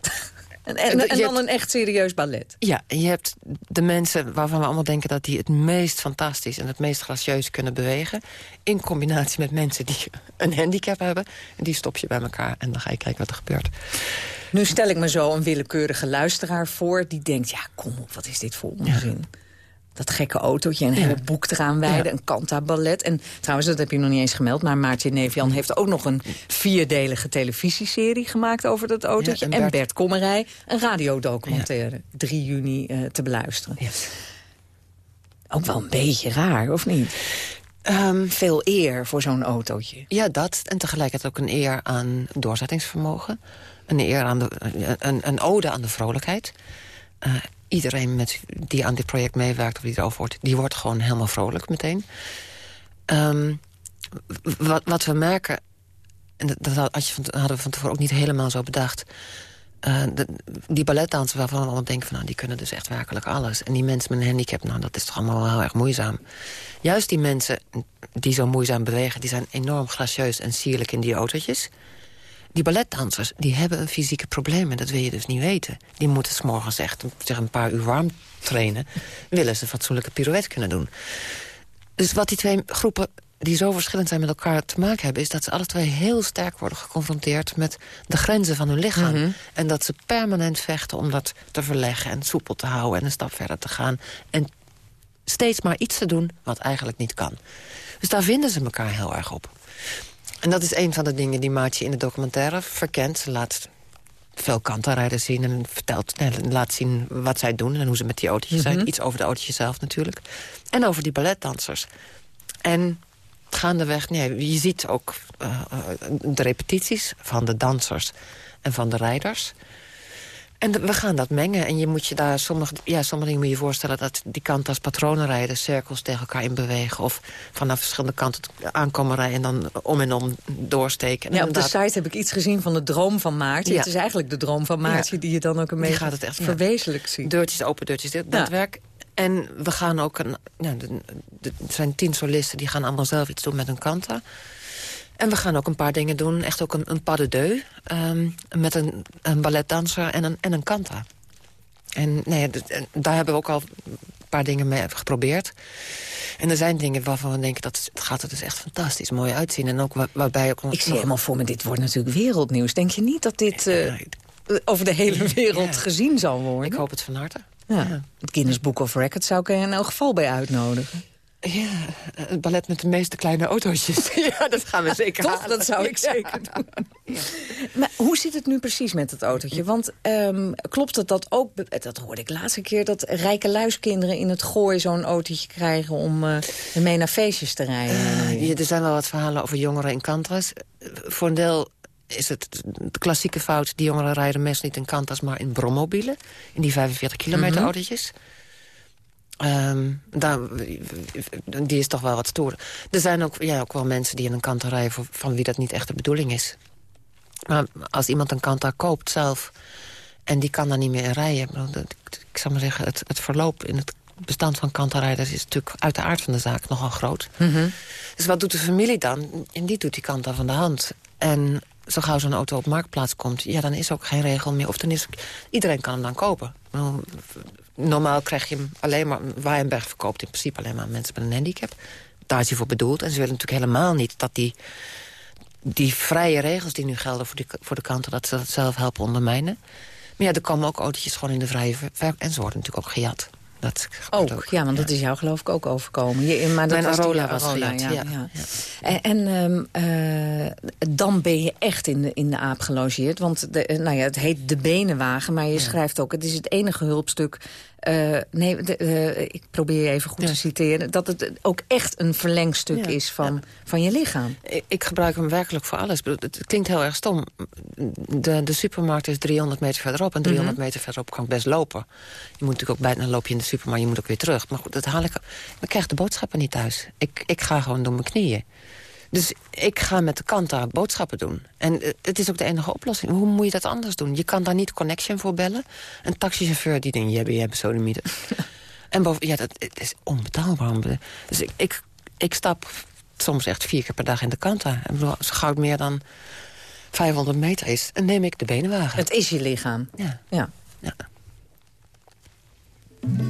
En, en, en dan hebt- een echt serieus ballet. Ja, je hebt de mensen waarvan we allemaal denken... dat die het meest fantastisch en het meest gracieus kunnen bewegen... in combinatie met mensen die een handicap hebben. En die stop je bij elkaar en dan ga je kijken wat er gebeurt. Nu stel ik me zo een willekeurige luisteraar voor... die denkt, ja, kom op, wat is dit voor onzin? Dat gekke autootje, een Ja. hele boek eraan wijden, Ja. een kanta-ballet. En trouwens, dat heb je nog niet eens gemeld... maar Maartje Nevian heeft ook nog een vierdelige televisieserie gemaakt... over dat autootje. En en, Bert- Kommerij, een radiodocumentaire. 3 juni eh, te beluisteren. Ook wel een beetje raar, of niet? Ehm, Veel eer voor zo'n autootje. ja, dat. En tegelijkertijd ook een eer aan doorzettingsvermogen. Een eer aan de, een, een ode aan de vrolijkheid. Eh, iedereen met, die aan dit project meewerkt of die erover wordt... die wordt gewoon helemaal vrolijk meteen. Ehm, wat, wat we merken... en dat, je van, hadden we van tevoren ook niet helemaal zo bedacht... De, die balletdansers waarvan we allemaal denken... van, nou, die kunnen dus echt werkelijk alles. En die mensen met een handicap, nou, dat is toch allemaal wel heel erg moeizaam. Juist die mensen die zo moeizaam bewegen... die zijn enorm gracieus en sierlijk in die autootjes. Die balletdansers, die hebben een fysieke probleem... en dat wil je dus niet weten. Die moeten s morgens echt zeg, een paar uur warm trainen... willen ze een fatsoenlijke pirouette kunnen doen. Dus wat die twee groepen die zo verschillend zijn met elkaar te maken hebben... is dat ze alle twee heel sterk worden geconfronteerd... met de grenzen van hun lichaam. Mhm. En dat ze permanent vechten om dat te verleggen... en soepel te houden en een stap verder te gaan. En steeds maar iets te doen wat eigenlijk niet kan. Dus daar vinden ze elkaar heel erg op. En dat is een van de dingen die Maatje in de documentaire verkent. Ze laat veel kantenrijders zien en vertelt, nee, laat zien wat zij doen... en hoe ze met die autootjes Mhm. zijn. Iets over de autootjes zelf natuurlijk. En over die balletdansers. En gaandeweg, nee, je ziet ook eh, eh, de repetities van de dansers en van de rijders. En we gaan dat mengen. En je moet je daar sommige, ja, sommige dingen moet je voorstellen... dat die kanten als patronen rijden, cirkels tegen elkaar in bewegen... of vanaf verschillende kanten aankomen rijden... en dan om en om doorsteken. En Ja, op de site heb ik iets gezien van de droom van Maartje. Ja. Het is eigenlijk de droom van Maartje Ja. die je dan ook een beetje gaat het echt, verwezenlijk ziet. Deurtjes open, deurtjes dicht, dat werk. En we gaan ook... Een, de- er zijn tien solisten, die gaan allemaal zelf iets doen met hun kanten. En we gaan ook een paar dingen doen. Echt ook een, een pas de deux. ehm, met een, een balletdanser en een, en een kanta. En nee, daar hebben we ook al een paar dingen mee geprobeerd. En er zijn dingen waarvan we denken... dat het gaat er dus echt fantastisch mooi uitzien. En ook wa- waarbij ook... Ik zie helemaal voor me, dit wordt natuurlijk wereldnieuws. Denk je niet dat dit eh, over de hele wereld Ja. gezien zal worden? Ik hoop het van harte. Ja. Het Guinness Book of Records zou ik er in elk geval bij uitnodigen. Ja, het ballet met de meeste kleine autootjes. ja, dat gaan we zeker Toch? halen. Dat zou ik Ja. zeker doen. Maar hoe zit het nu precies met het autootje? Want ehm, klopt het dat ook... Dat hoorde ik laatste keer, dat rijke luiskinderen in het gooi... zo'n autootje krijgen om eh ermee naar feestjes te rijden? Ja, er zijn wel wat verhalen over jongeren in Kantras. Voor een deel is het de klassieke fout... die jongeren rijden meestal niet in Kantras, maar in brommobielen. In die 45 kilometer Mhm. autootjes. Ehm, daar, die is toch wel wat stoer. Er zijn ook, ja, ook wel mensen die in een Kantar rijden... voor- van wie dat niet echt de bedoeling is. Maar als iemand een Kantar koopt zelf... en die kan daar niet meer in rijden... ik zou maar zeggen, het, het verloop in het bestand van Kantarrijders... is natuurlijk uit de aard van de zaak nogal groot. Dus wat doet de familie dan? En die doet die kant af van de hand. En zo gauw zo'n auto op marktplaats komt... ja, dan is ook geen regel meer. Of dan is, iedereen kan hem dan kopen. Normaal krijg je hem alleen maar... Waaienberg verkoopt in principe alleen maar mensen met een handicap. Daar is hij voor bedoeld. En ze willen natuurlijk helemaal niet dat die, die vrije regels die nu gelden voor, die, voor de kanten... dat ze dat zelf helpen ondermijnen. Maar ja, er komen ook autootjes gewoon in de vrije en ze worden natuurlijk ook gejat. Dat Ook, ja, want dat is jou geloof ik ook overkomen. Je, maar dat Mijn was Arola was ja. ja. ja. En, en ehm, eh, dan ben je echt in de, in de aap gelogeerd. Want de, eh, nou ja, het heet de benenwagen, maar je schrijft ook... het is het enige hulpstuk... eh, nee, de, eh, ik probeer je even goed te citeren... dat het ook echt een verlengstuk Ja, is van, van je lichaam. Ik, ik gebruik hem werkelijk voor alles. Het, klinkt heel erg stom. De, de supermarkt is 300 meter verderop. En 300 meter verderop kan ik best lopen. Je moet natuurlijk ook bijna loop je in de supermarkt. Je moet ook weer terug. Maar goed, dat haal ik... Ik krijg de boodschappen niet thuis. Ik, ik ga gewoon door mijn knieën. Dus ik ga met de kant daar boodschappen doen. En eh, het is ook de enige oplossing. Hoe moet je dat anders doen? Je kan daar niet Connection voor bellen. Een taxichauffeur die denkt, je hebt, je hebt sodemieten. en boven, ja, dat het is onbetaalbaar. Dus ik, ik, ik stap soms echt vier keer per dag in de kant daar. Ik bedoel, Als het goud meer dan 500 meter is, dan neem ik de benenwagen. Het is je lichaam. Ja. ja.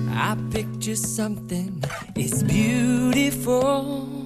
I picture something, it's beautiful.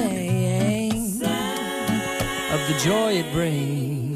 I sing of the joy it brings.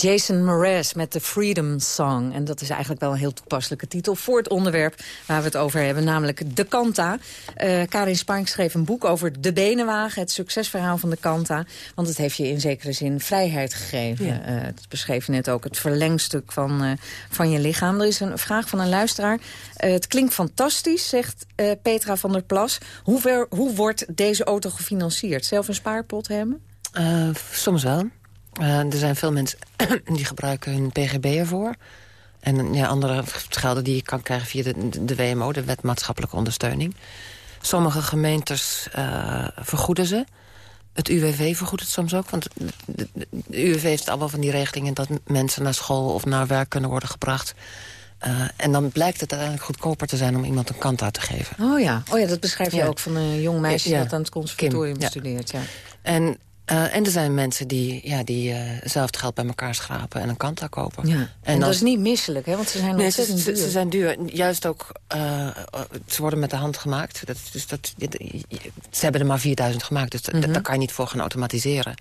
Jason Mraz met de Freedom Song. En dat is eigenlijk wel een heel toepasselijke titel voor het onderwerp waar we het over hebben, namelijk de Kanta. Eh, Karin Spank schreef een boek over de benenwagen, het succesverhaal van de Kanta. Want het heeft je in zekere zin vrijheid gegeven. Ja. Eh, dat beschreef je net ook, het verlengstuk van, eh, van je lichaam. Er is een vraag van een luisteraar. Eh, het klinkt fantastisch, zegt eh, Petra van der Plas. Hoe, ver, hoe wordt deze auto gefinancierd? Zelf een spaarpot hebben? Eh, soms wel. Eh, er zijn veel mensen die gebruiken hun PGB ervoor. En ja, andere gelden die je kan krijgen via de, de, WMO, de Wet Maatschappelijke Ondersteuning. Sommige gemeentes eh, vergoeden ze. Het UWV vergoedt het soms ook. Want de, de- de UWV heeft allemaal van die regelingen... dat mensen naar school of naar werk kunnen worden gebracht. Eh, en dan blijkt het uiteindelijk goedkoper te zijn... om iemand een kant uit te geven. Oh ja, oh ja dat beschrijf je Ja. ook van een jong meisje Ja, dat aan het conservatorium Kim, studeert. Ja. En, eh, en er zijn mensen die, ja, die eh, zelf het geld bij elkaar schrapen... en een kanta kopen. Ja. En, dat als- is niet misselijk, hè? want ze zijn Nee, ze, ontzettend ze, duur. ze zijn duur. Juist ook, eh, ze worden met de hand gemaakt. Dat, dus dat, ze hebben er maar 4000 gemaakt, dus dat- Mhm. daar kan je niet voor gaan automatiseren.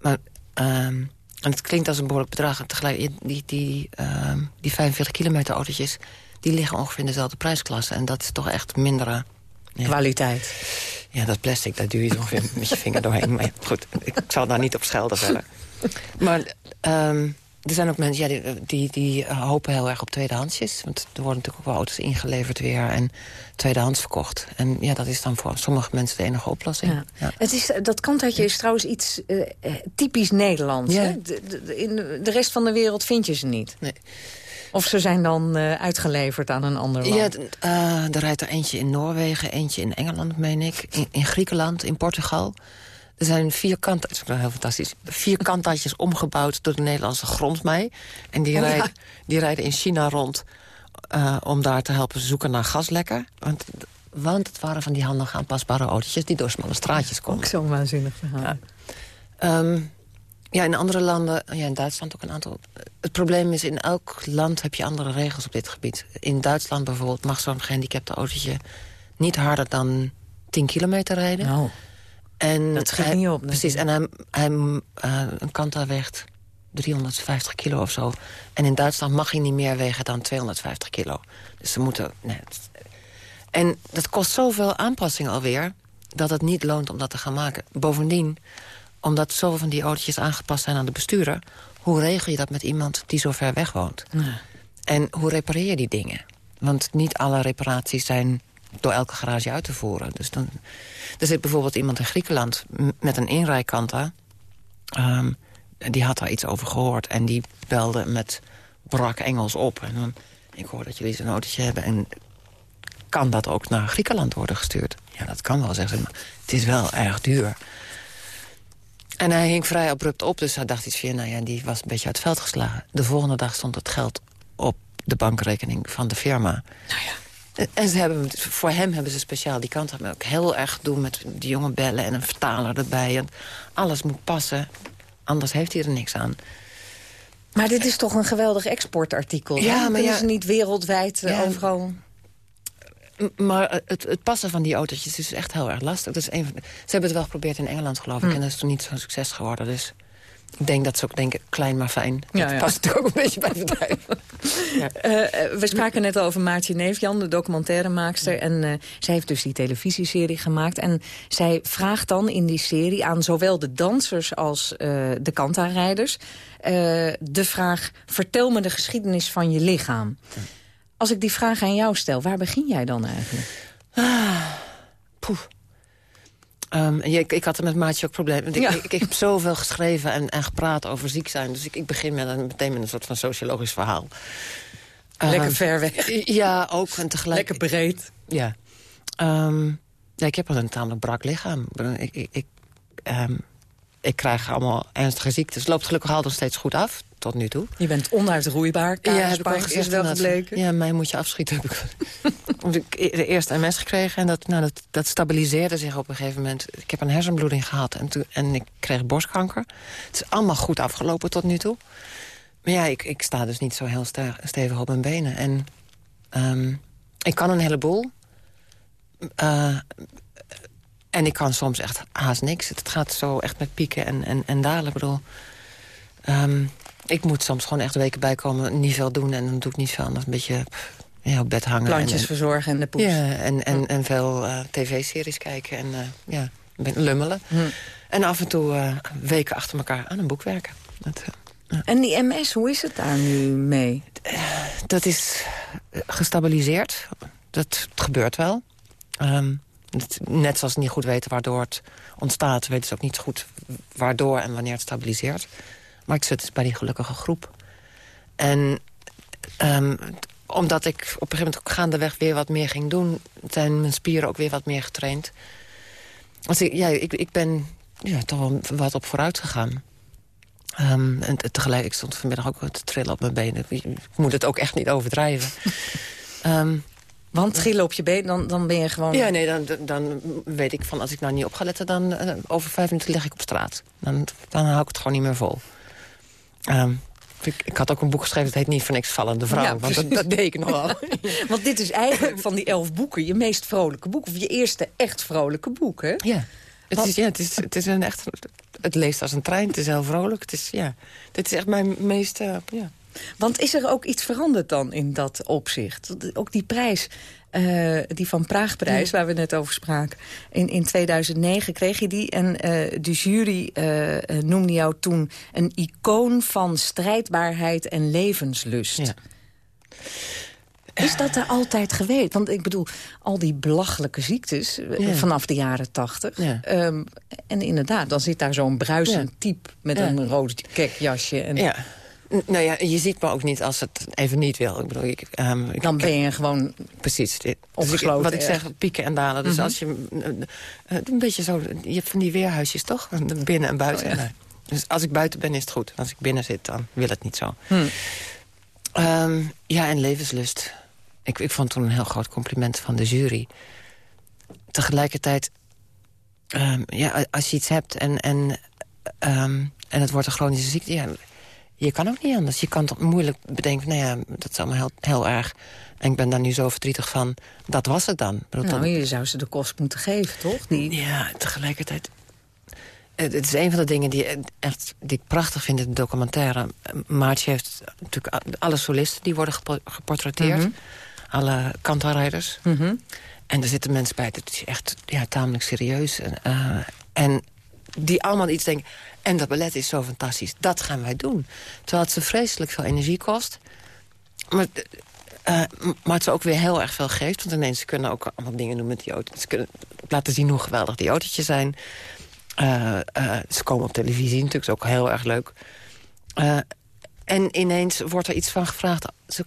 Maar, ehm, en het klinkt als een behoorlijk bedrag. En tegelijk, die, die, ehm, die 45 kilometer autootjes... die liggen ongeveer in dezelfde prijsklasse. En dat is toch echt mindere... ja. Kwaliteit. Ja, dat plastic, daar duw je ongeveer met je vinger doorheen. Maar ja, goed, ik zal daar niet op schelden verder. Maar ehm, er zijn ook mensen ja, die, die, die hopen heel erg op tweedehandsjes. Want er worden natuurlijk ook wel auto's ingeleverd weer en tweedehands verkocht. En ja, dat is dan voor sommige mensen de enige oplossing. Ja. Ja. Het is, dat kantartje is trouwens iets eh, eh, typisch Nederlands. Ja. Hè? De- in de rest van de wereld vind je ze niet. Nee. Of ze zijn dan eh, uitgeleverd aan een ander land. Ja, eh, er rijdt er eentje in Noorwegen, eentje in Engeland, meen ik. In, in Griekenland, in Portugal. Er zijn vier kant, dat is ook wel heel fantastisch. Vier kantatjes omgebouwd door de Nederlandse grondmei. En die, Oh, ja. rijden, die rijden in China rond eh, om daar te helpen zoeken naar gaslekken. Want, want het waren van die handige aanpasbare autootjes die door smalle straatjes konden. Ook zo'n waanzinnig verhaal. Ja. Ehm, ja, in andere landen, ja, in Duitsland ook een aantal. Het probleem is, in elk land heb je andere regels op dit gebied. In Duitsland bijvoorbeeld mag zo'n gehandicapte autootje niet harder dan 10 kilometer rijden. Oh. En Dat hij- niet op, Precies, en hij, hij, eh, een Kanta weegt 350 kilo of zo. En in Duitsland mag hij niet meer wegen dan 250 kilo. Dus ze moeten... Nee, en dat kost zoveel aanpassing alweer... dat het niet loont om dat te gaan maken. Bovendien, omdat zoveel van die autootjes aangepast zijn aan de bestuurder... hoe regel je dat met iemand die zo ver weg woont? En hoe repareer je die dingen? Want niet alle reparaties zijn door elke garage uit te voeren. Dus dan, er zit bijvoorbeeld iemand in Griekenland met een inrijkanta. Ehm, die had daar iets over gehoord en die belde met brak Engels op. En dan, ik hoor dat jullie zo'n autootje hebben en kan dat ook naar Griekenland worden gestuurd? Ja, dat kan wel, zeggen ze, maar het is wel erg duur. En hij hing vrij abrupt op, dus hij dacht iets van... nou ja, die was een beetje uit het veld geslagen. De volgende dag stond het geld op de bankrekening van de firma. Nou ja. En ze hebben, voor hem hebben ze speciaal die kant ook heel erg doen met die jongen bellen en een vertaler erbij. En alles moet passen, anders heeft hij er niks aan. Maar dit is toch een geweldig exportartikel? Ja, hè? maar ja- ze niet wereldwijd eh, Ja. overal... Maar het, het passen van die autootjes is echt heel erg lastig. Dat is een van de- ze hebben het wel geprobeerd in Engeland, geloof ik. Hm. En dat is toen niet zo'n succes geworden. Dus ik denk dat ze ook denken, klein maar fijn. Ja, dat ja. past natuurlijk ook een beetje bij bedrijven. Eh, eh, we spraken net over Maartje Neefjan, de documentairemaakster. En eh, zij heeft dus die televisieserie gemaakt. En zij vraagt dan in die serie aan zowel de dansers als eh, de kanta-rijders... eh, de vraag, vertel me de geschiedenis van je lichaam. Als ik die vraag aan jou stel, waar begin jij dan eigenlijk? Poef. Ehm, ja, ik, ik had er met Maatje ook problemen. Ik, ik, ik heb zoveel geschreven en, en gepraat over ziek zijn. Dus ik, ik begin met een, meteen met een soort van sociologisch verhaal. Lekker Ehm, ver weg. Ja, ook. En tegelijk... Lekker breed. Ja. Ehm, ja, ik heb wel een tamelijk brak lichaam. Ik, ik, ik, krijg allemaal ernstige ziektes. Het loopt gelukkig altijd nog steeds goed af, tot nu toe. Je bent onuitroeibaar, Ja, kaarspijk gezegd. is wel gebleken. Ja, mij moet je afschieten. Heb ik. Heb de eerste MS gekregen en dat, nou, dat, dat stabiliseerde zich op een gegeven moment. Ik heb een hersenbloeding gehad en, toen, en ik kreeg borstkanker. Het is allemaal goed afgelopen tot nu toe. Maar ja, ik, ik sta dus niet zo heel stevig op mijn benen. En ehm, ik kan een heleboel. Eh, en ik kan soms echt haast niks. Het gaat zo echt met pieken en, en, en dalen. Ik bedoel, ehm, ik moet soms gewoon echt weken bijkomen, niet veel doen. En dan doe ik niet veel anders. Een beetje ja, op bed hangen. Plantjes en, en- verzorgen en de poes. Ja, en, en, en veel eh, tv-series kijken en eh, ja, lummelen. En af en toe eh, weken achter elkaar aan een boek werken. Dat, En die MS, hoe is het daar nu mee? dat is gestabiliseerd. Dat gebeurt wel. Het- net zoals niet goed weten waardoor het ontstaat... weten ze ook niet goed waardoor en wanneer het stabiliseert. Maar ik zit dus bij die gelukkige groep. En ehm, omdat ik op een gegeven moment gaandeweg weer wat meer ging doen... zijn mijn spieren ook weer wat meer getraind. Dus ik, ik, ik ben ja, toch wel wat op vooruit gegaan. Ehm, en te- tegelijk, ik stond vanmiddag ook te trillen op mijn benen. Ik moet het ook echt niet overdrijven. Ehm, Want trillen op je been, dan, dan ben je gewoon... ja, nee, dan, dan- weet ik van als ik nou niet op ga letten... dan eh, over vijf minuten lig ik op straat. Dan, dan hou ik het gewoon niet meer vol. Ehm, ik, ik had ook een boek geschreven, dat heet niet voor niks Vallende Vrouw. Ja, want dat, deed ik nogal. Want dit is eigenlijk van die elf boeken je meest vrolijke boek. Of je eerste echt vrolijke boek, hè? Ja. Het is, ja, het is, het is een echt... Het leest als een trein, het is heel vrolijk. Het is, ja, dit is echt mijn meest... ja. Want is er ook iets veranderd dan in dat opzicht? Ook die prijs, eh, die Van Praagprijs, waar we net over spraken. In, in 2009 kreeg je die en eh, de jury eh, noemde jou toen... een icoon van strijdbaarheid en levenslust. Is dat er altijd geweest? Want ik bedoel, al die belachelijke ziektes Ja. vanaf de jaren tachtig. Ja. Ehm, en inderdaad, dan zit daar zo'n bruisend Ja. type met een rood kekjasje. En Ja. Nou ja, je ziet me ook niet als het even niet wil. Ik bedoel, ik, ehm, ik, Dan ben je gewoon Precies. Dit, dus opgesloten wat ik zeg, pieken en dalen. Dus Mhm. als je... eh, eh, een beetje zo... Je hebt van die weerhuisjes, toch? Binnen en buiten. Oh, ja. Dus als ik buiten ben, is het goed. Als ik binnen zit, dan wil het niet zo. Hm. Ehm, ja, en levenslust. Ik, ik vond toen een heel groot compliment van de jury. Tegelijkertijd, ehm, ja, als je iets hebt en, en, en het wordt een chronische ziekte... Ja, je kan ook niet anders. Je kan toch moeilijk bedenken, nou ja, dat is allemaal heel, heel erg. En ik ben daar nu zo verdrietig van. Dat was het dan. Bedoel, Nou, dan- je zou ze de kost moeten geven, toch? Die... Ja, tegelijkertijd... Het het is een van de dingen die, echt, die ik prachtig vind in de documentaire. Maartje heeft natuurlijk alle solisten die worden gepo- geportretteerd. Mhm. Alle kantarrijders. Mhm. En er zitten mensen bij, dat is echt ja, tamelijk serieus. En, eh, en die allemaal iets denken... en dat ballet is zo fantastisch, dat gaan wij doen. Terwijl het ze vreselijk veel energie kost. Maar, eh, maar het ze ook weer heel erg veel geeft. Want ineens ze kunnen ook allemaal dingen doen met die auto. Ze kunnen laten zien hoe geweldig die autootjes zijn. Eh, eh, ze komen op televisie, natuurlijk is ook heel erg leuk. Eh, en ineens wordt er iets van gevraagd. Ze,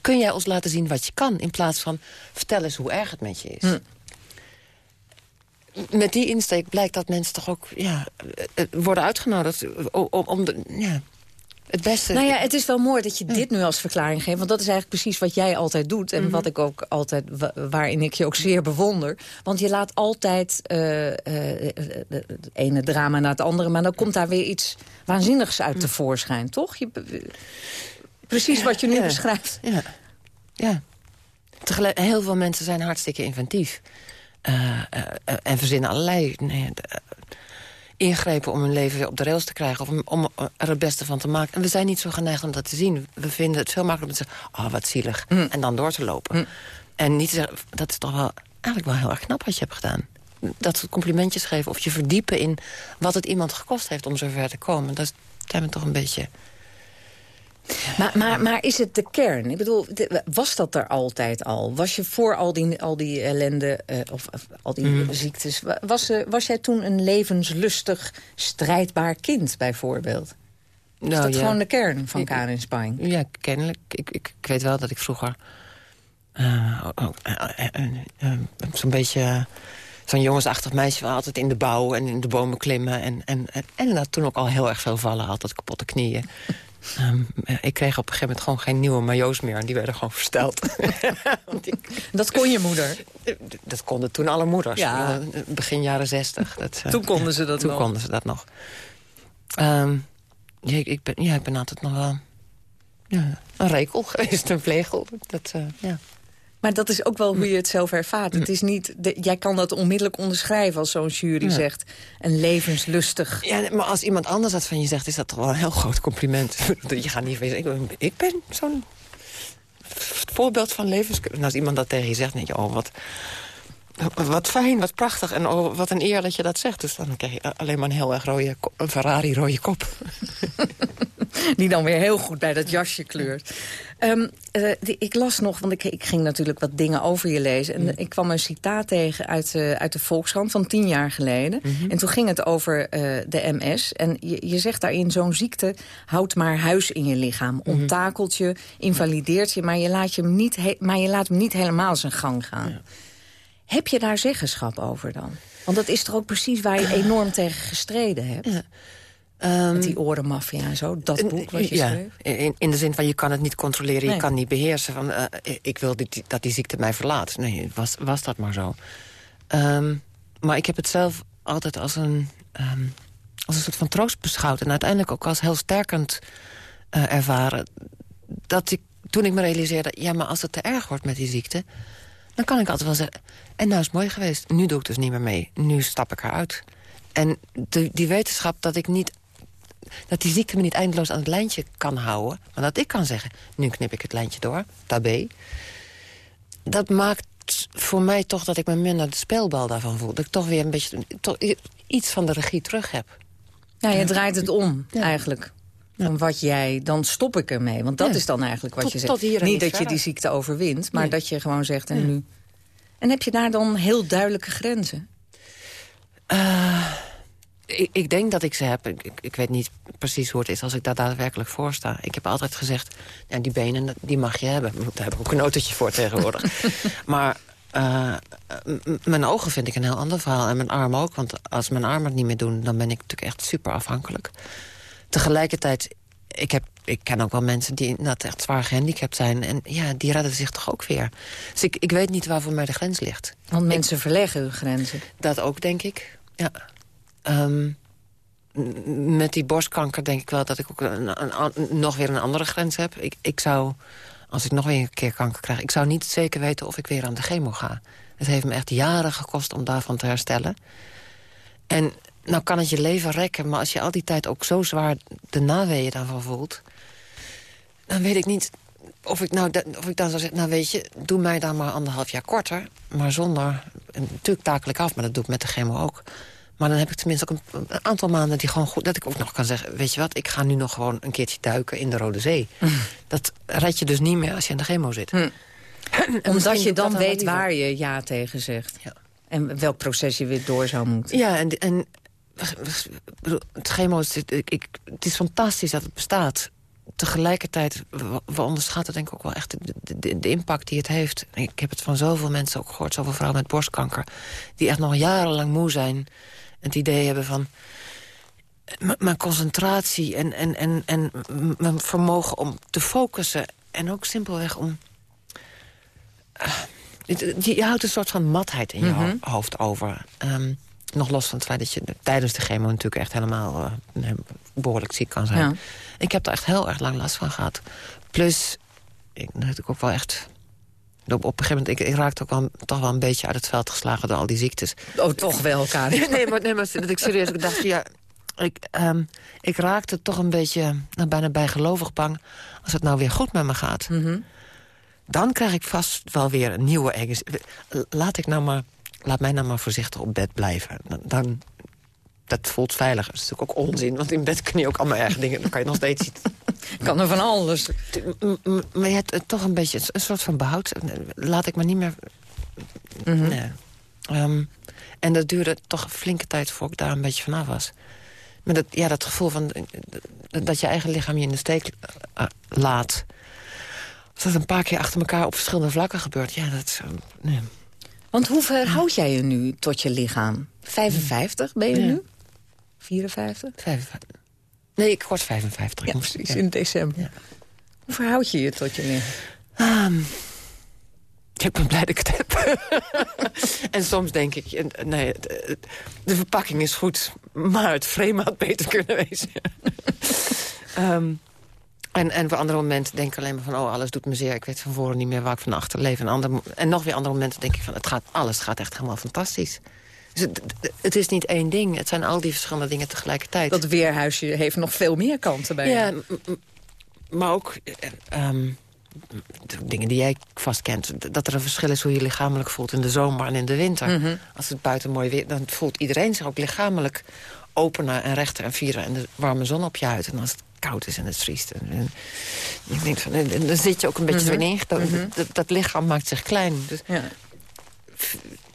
kun jij ons laten zien wat je kan? In plaats van, vertel eens hoe erg het met je is. Hm. Met die insteek blijkt dat mensen toch ook ja, eh, worden uitgenodigd... om, om de, ja, het beste... Nou ja, het is wel mooi dat je dit nu als verklaring geeft. Want dat is eigenlijk precies wat jij altijd doet. En Mhm. wat ik ook altijd, wa- waarin ik je ook zeer bewonder. Want je laat altijd eh, eh, eh, het ene drama na het andere. Maar dan komt daar weer iets waanzinnigs uit tevoorschijn, toch? Je, precies wat je nu Ja. beschrijft. Ja. ja. Tegelijk, heel veel mensen zijn hartstikke inventief. Eh, eh, eh, en verzinnen allerlei nee, ingrepen om hun leven weer op de rails te krijgen... of om, om er het beste van te maken. En we zijn niet zo geneigd om dat te zien. We vinden het veel makkelijker om te zeggen... oh, wat zielig. Hm. En dan door te lopen. En niet te zeggen, dat is toch wel eigenlijk wel heel erg knap wat je hebt gedaan. Dat soort complimentjes geven of je verdiepen in wat het iemand gekost heeft om zover te komen. Dat zijn we toch een beetje... Maar, maar, maar is het de kern? Ik bedoel, was dat er altijd al? Was je voor al die, al die ellende, eh, of, of al die Mhm. ziektes... Was, eh, was jij toen een levenslustig, strijdbaar kind, bijvoorbeeld? Is Nou, dat ja. gewoon de kern van Karin Spijn? Ja, kennelijk. Ik, ik, ik weet wel dat ik vroeger... eh, oh, zo'n beetje... Zo'n jongensachtig meisje was altijd in de bouw en in de bomen klimmen. En, en, en, toen ook al heel erg veel vallen. Altijd kapotte knieën. Ehm, eh, ik kreeg op een gegeven moment gewoon geen nieuwe majo's meer. En die werden gewoon versteld. Dat kon je moeder? Dat konden toen alle moeders. Ja. Begin jaren zestig. Dat, eh, Toen konden ze dat Toen nog. konden ze dat nog. Ehm, ja, ik, ik ben, ja, ik ben altijd nog wel ja, een rekel geweest, een vlegel. Dat, eh, ja. Maar dat is ook wel hoe je het zelf ervaart. Het is niet, de- jij kan dat onmiddellijk onderschrijven als zo'n jury Ja. zegt. Een levenslustig... ja, maar als iemand anders dat van je zegt, is dat toch wel een heel groot compliment. je gaat niet zeggen, ik ben, ik ben zo'n voorbeeld van levenskunde. En als iemand dat tegen je zegt, denk je, oh, wat, wat fijn, wat prachtig. En oh, wat een eer dat je dat zegt. Dus dan krijg je alleen maar een heel erg rode, een Ferrari-rode kop. Die dan weer heel goed bij dat jasje kleurt. Ehm, eh, die- ik las nog, want ik, ik ging natuurlijk wat dingen over je lezen. En ik kwam een citaat tegen uit, de uit de Volkskrant van tien jaar geleden. En toen ging het over eh, de MS. En je, je zegt daarin, zo'n ziekte houdt maar huis in je lichaam. Onttakelt je, invalideert je, maar je laat, je hem, niet maar je laat hem niet helemaal zijn gang gaan. Heb je daar zeggenschap over dan? Want dat is toch ook precies waar je enorm tegen gestreden hebt? Met die orenmaffia en zo, dat boek wat je ja, schreef. in, in de zin van je kan het niet controleren, je Nee. kan niet beheersen. Van, eh, ik wil dit, dat die ziekte mij verlaat. Nee, was, was dat maar zo. Ehm, maar ik heb het zelf altijd als een, ehm, als een soort van troost beschouwd. En uiteindelijk ook als heel sterkend eh, ervaren. Dat ik, toen ik me realiseerde, ja, maar als het te erg wordt met die ziekte... dan kan ik altijd wel zeggen, en nou is het mooi geweest. Nu doe ik dus niet meer mee. Nu stap ik eruit. En de, die wetenschap dat ik niet dat die ziekte me niet eindeloos aan het lijntje kan houden... maar dat ik kan zeggen, nu knip ik het lijntje door, tabé... dat maakt voor mij toch dat ik me minder de speelbal daarvan voel. Dat ik toch weer een beetje toch iets van de regie terug heb. Ja, je draait het om, eigenlijk. Van wat jij, dan stop ik ermee. Want dat is dan eigenlijk wat Tot- je zegt. niet dat je die ziekte overwint, maar Nee. dat je gewoon zegt, en nu... En heb je daar dan heel duidelijke grenzen? Eh, ik, ik denk dat ik ze heb. Ik, ik, ik weet niet precies hoe het is als ik daar daadwerkelijk voor sta. Ik heb altijd gezegd, ja, die benen, die mag je hebben. Daar heb ik ook een autootje voor tegenwoordig. maar eh, mijn ogen vind ik een heel ander verhaal. En mijn armen ook. Want als mijn armen het niet meer doen... dan ben ik natuurlijk echt super afhankelijk. Tegelijkertijd, ik, heb, ik ken ook wel mensen die inderdaad echt zwaar gehandicapt zijn. En ja, die redden zich toch ook weer. Dus ik, ik weet niet waar voor mij de grens ligt. Want mensen verleggen hun grenzen. Dat ook, denk ik. Ja. Ehm, met die borstkanker denk ik wel dat ik ook een, een- een- nog weer een andere grens heb. Ik, ik zou, als ik nog weer een keer kanker krijg... ik zou niet zeker weten of ik weer aan de chemo ga. Het heeft me echt jaren gekost om daarvan te herstellen. En nou kan het je leven rekken, maar als je al die tijd ook zo zwaar de naweeën daarvan voelt... dan weet ik niet of ik, nou, of ik dan zou zeggen, nou weet je, doe mij dan maar anderhalf jaar korter. Maar zonder, natuurlijk takel ik af, maar dat doe ik met de chemo ook. Maar dan heb ik tenminste ook een, een aantal maanden die gewoon goed... dat ik ook nog kan zeggen, weet je wat, ik ga nu nog gewoon een keertje duiken in de Rode Zee. Dat red je dus niet meer als je in de chemo zit. En Omdat je dan weet waar je ja tegen zegt. En welk proces je weer door zou moeten. Ja, en, en het chemo is, ik, ik, het is fantastisch dat het bestaat. Tegelijkertijd, we, onderschatten denk ik ook wel echt de, de, de impact die het heeft. Ik heb het van zoveel mensen ook gehoord, zoveel vrouwen met borstkanker... die echt nog jarenlang moe zijn. En het idee hebben van... Mijn concentratie en, en, en, en mijn vermogen om te focussen... en ook simpelweg om... eh, je, je houdt een soort van matheid in je Mhm. hoofd over. Ehm, nog los van het feit dat je tijdens de chemo natuurlijk echt helemaal eh, behoorlijk ziek kan zijn. Ja. Ik heb er echt heel erg lang last van gehad. Plus, ik, ik ook wel echt... Op, op een gegeven moment, ik, ik raakte ook wel, toch wel een beetje uit het veld geslagen door al die ziektes. Oh, toch wel, Karin. nee, maar, nee, maar dat ik serieus ik dacht, ja, ik, ehm, ik raakte toch een beetje, nou, bijna bijgelovig bang... als het nou weer goed met me gaat. Mhm. Dan krijg ik vast wel weer een nieuwe. Laat, ik nou maar, laat mij nou maar voorzichtig op bed blijven. Dan, dan, dat voelt veilig. Dat is natuurlijk ook onzin, want in bed kun je ook allemaal erge dingen... dan kan je nog steeds iets... Kan er van alles. Maar je hebt eh, toch een beetje een soort van behoud. Laat ik maar niet meer... Nee. Ehm, en dat duurde toch een flinke tijd voor ik daar een beetje vanaf was. Maar dat, ja, dat gevoel van eh, dat je eigen lichaam je in de steek eh, laat. Als dat een paar keer achter elkaar op verschillende vlakken gebeurt... ja, dat... eh, nee. Want hoe verhoud jij je nu tot je lichaam? 55 ben je Ja. nu? 54? 55. Nee, ik word 55. Ik Ja, moest- precies, in december. Hoe verhoud je je tot je lichaam? Ehm, ik ben blij dat ik het heb. en soms denk ik, eh, nee, de verpakking is goed... maar het frame had beter kunnen wezen. Ehm, en, en voor andere momenten denk ik alleen maar van... oh, alles doet me zeer, ik weet van voren niet meer waar ik van achter leef. En, andere, mo- en nog weer andere momenten denk ik van... Het gaat, alles gaat echt helemaal fantastisch. Dus het, het is niet één ding, het zijn al die verschillende dingen tegelijkertijd. Dat weerhuisje heeft nog veel meer kanten bij Ja, maar ook eh, ehm, de dingen die jij vast kent. Dat er een verschil is hoe je lichamelijk voelt in de zomer en in de winter. Mhm. Als het buiten mooi weer, dan voelt iedereen zich ook lichamelijk opener en rechter en vierer. En de warme zon op je huid. En als het koud is en het vriest. En, en je denkt van, en- dan zit je ook een beetje zo ineen. Dat, dat, dat lichaam maakt zich klein. Dus Ja.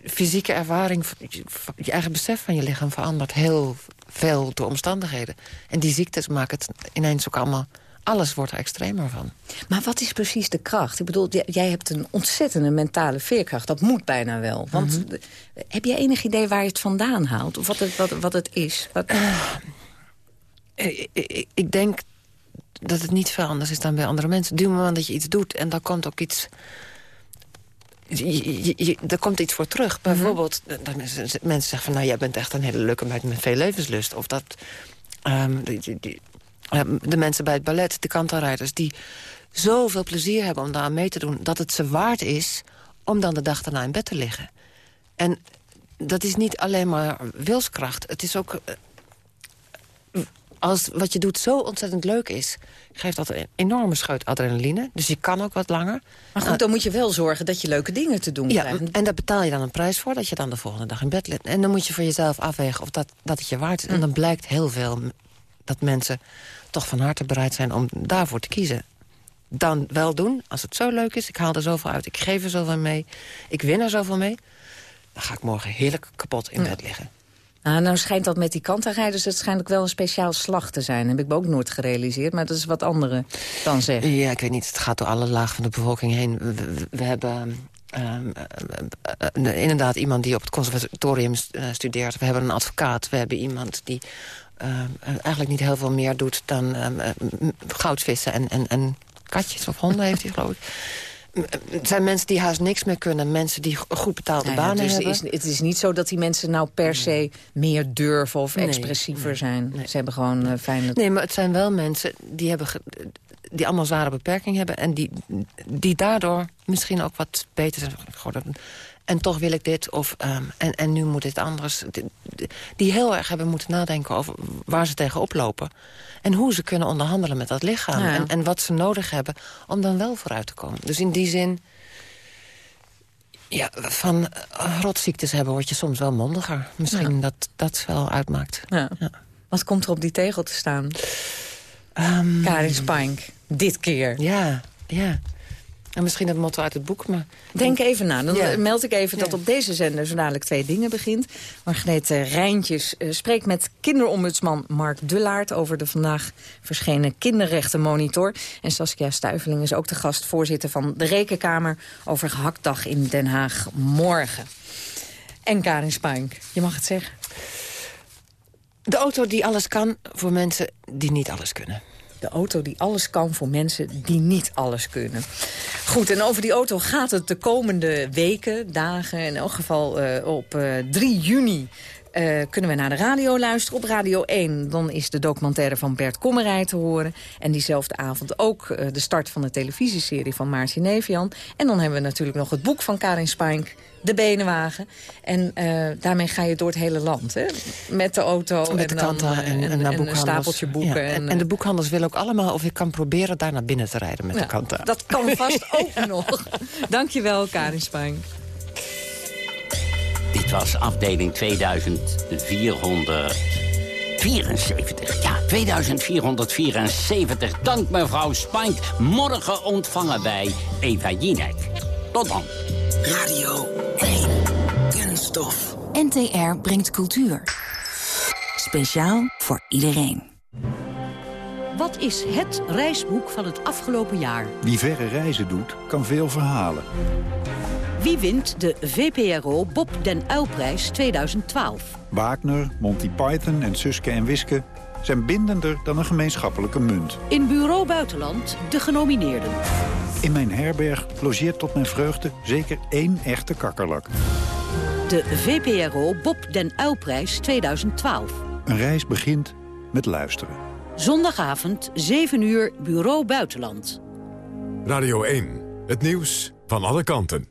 fysieke ervaring, je, je eigen besef van je lichaam verandert heel veel door omstandigheden. En die ziektes maken het ineens ook allemaal... Alles wordt er extremer van. Maar wat is precies de kracht? Ik bedoel, jij hebt een ontzettende mentale veerkracht. Dat moet bijna wel. Want Mhm. eh, heb je enig idee waar je het vandaan haalt? Of wat het, wat, wat het is? Wat... Ik, ik, ik denk dat het niet veel anders is dan bij andere mensen. Het moment dat je iets doet en daar komt ook iets... Je, je- je- er komt iets voor terug. Bijvoorbeeld, dat mensen, mensen zeggen van... nou, jij bent echt een hele leuke meid met veel levenslust. Of dat ehm, die, die- die- de mensen bij het ballet, de kantarrijders... die zoveel plezier hebben om daar aan mee te doen... dat het ze waard is om dan de dag daarna in bed te liggen. En dat is niet alleen maar wilskracht. Het is ook... eh, als wat je doet zo ontzettend leuk is... geeft dat een enorme scheut adrenaline. Dus je kan ook wat langer. Maar goed, dan moet je wel zorgen dat je leuke dingen te doen Ja, krijgt. en daar betaal je dan een prijs voor... dat je dan de volgende dag in bed ligt. En dan moet je voor jezelf afwegen of dat, dat het je waard is. En dan blijkt heel veel dat mensen toch van harte bereid zijn... om daarvoor te kiezen. Dan wel doen, als het zo leuk is. Ik haal er zoveel uit, ik geef er zoveel mee. Ik win er zoveel mee. Dan ga ik morgen heerlijk kapot in bed liggen. Nou, nou schijnt dat met die kantenrijders... het schijnt ook wel een speciaal slag te zijn. Heb ik me ook nooit gerealiseerd, maar dat is wat anderen dan zeggen. Ja, ik weet niet. Het gaat door alle lagen van de bevolking heen. We, we- we hebben ehm, eh, eh, inderdaad iemand die op het conservatorium eh, studeert. We hebben een advocaat. We hebben iemand die ehm, eigenlijk niet heel veel meer doet... dan eh, goudvissen en, en, en katjes of honden heeft hij, geloof ik. Het zijn mensen die haast niks meer kunnen. Mensen die go- goed betaalde Nou ja, banen dus hebben. is, het is niet zo dat die mensen nou per se meer durven of Nee, expressiever zijn. Ze hebben gewoon eh, fijne... Nee, maar het zijn wel mensen die, hebben die allemaal zware beperkingen hebben... en die, die daardoor misschien ook wat beter zijn geworden. En toch wil ik dit, of, ehm, en, en nu moet dit anders. Die, die heel erg hebben moeten nadenken over waar ze tegenop lopen. En hoe ze kunnen onderhandelen met dat lichaam. Ja. En, en wat ze nodig hebben om dan wel vooruit te komen. Dus in die zin... Ja, van eh, rotziektes hebben word je soms wel mondiger. Misschien dat dat wel uitmaakt. Ja. Wat komt er op die tegel te staan? Karin Spink, dit keer. Ja, ja. En misschien het motto uit het boek, maar... Denk even na. Dan Ja. meld ik even dat Ja. op deze zender zo dadelijk twee dingen begint. Margreet eh, Rijntjes eh, spreekt met kinderombudsman Mark Dullaert... over de vandaag verschenen kinderrechtenmonitor. En Saskia Stuiveling is ook de gast, voorzitter van de Rekenkamer... over gehaktdag in Den Haag morgen. En Karin Spink, je mag het zeggen. De auto die alles kan voor mensen die niet alles kunnen. De auto die alles kan voor mensen die niet alles kunnen. Goed, en over die auto gaat het de komende weken, dagen... in elk geval eh, op eh, 3 juni eh, kunnen we naar de radio luisteren. Op Radio 1 dan is de documentaire van Bert Kommerij te horen. En diezelfde avond ook eh, de start van de televisieserie van Maartje Nevian. En dan hebben we natuurlijk nog het boek van Karin Spink... De Benenwagen. En eh, daarmee ga je door het hele land, hè? Met de auto Met de en, dan, en, een stapeltje boeken. Ja, en, de boekhandels willen ook allemaal of ik kan proberen daar naar binnen te rijden met Ja, de kanta. Dat kan vast ook nog. Dankjewel, Karin Spang. Dit was afdeling 2474. Ja, 2474. Dank mevrouw Spank. Morgen ontvangen wij Eva Jinek. Tot dan. Radio 1. Kunststof. NTR brengt cultuur. Speciaal voor iedereen. Wat is het reisboek van het afgelopen jaar? Wie verre reizen doet, kan veel verhalen. Wie wint de VPRO Bob den Uilprijs 2012? Wagner, Monty Python en Suske en Wiske zijn bindender dan een gemeenschappelijke munt. In Bureau Buitenland de genomineerden. In mijn herberg logeert tot mijn vreugde zeker één echte kakkerlak. De VPRO Bob den Uilprijs 2012. Een reis begint met luisteren. Zondagavond, 7 uur, Bureau Buitenland. Radio 1. Het nieuws van alle kanten.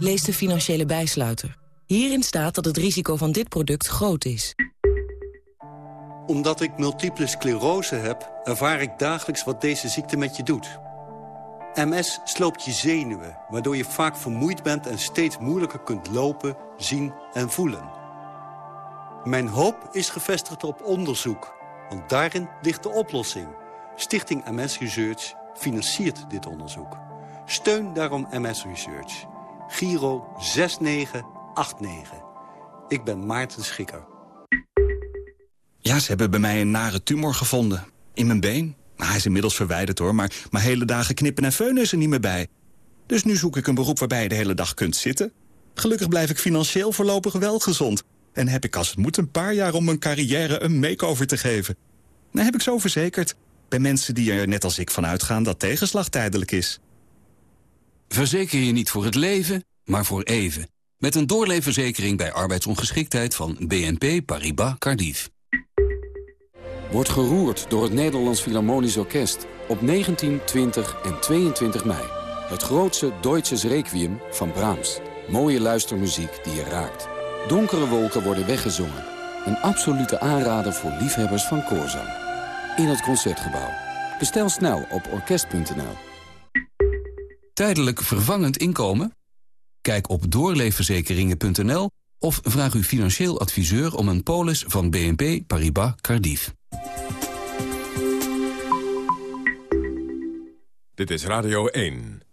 Lees de financiële bijsluiter. Hierin staat dat het risico van dit product groot is. Omdat ik multiple sclerose heb, ervaar ik dagelijks wat deze ziekte met je doet. MS sloopt je zenuwen, waardoor je vaak vermoeid bent... en steeds moeilijker kunt lopen, zien en voelen. Mijn hoop is gevestigd op onderzoek, want daarin ligt de oplossing. Stichting MS Research financiert dit onderzoek. Steun daarom MS Research. Giro 6989. Ik ben Maarten Schikker. Ja, ze hebben bij mij een nare tumor gevonden. In mijn been. Nou, hij is inmiddels verwijderd hoor, maar, maar hele dagen knippen en feunen is er niet meer bij. Dus nu zoek ik een beroep waarbij je de hele dag kunt zitten. Gelukkig blijf ik financieel voorlopig wel gezond. En heb ik als het moet een paar jaar om mijn carrière een makeover te geven. Dan heb ik zo verzekerd. Bij mensen die er net als ik van uitgaan dat tegenslag tijdelijk is. Verzeker je niet voor het leven, maar voor even. Met een doorleefverzekering bij arbeidsongeschiktheid van BNP Paribas Cardiff. Wordt geroerd door het Nederlands Philharmonisch Orkest op 19, 20 en 22 mei. Het grootste Deutsches Requiem van Brahms. Mooie luistermuziek die je raakt. Donkere wolken worden weggezongen. Een absolute aanrader voor liefhebbers van koorzang. In het Concertgebouw. Bestel snel op orkest.nl. Tijdelijk vervangend inkomen? Kijk op doorleefverzekeringen.nl of vraag uw financieel adviseur om een polis van BNP Paribas Cardiff. Dit is Radio 1.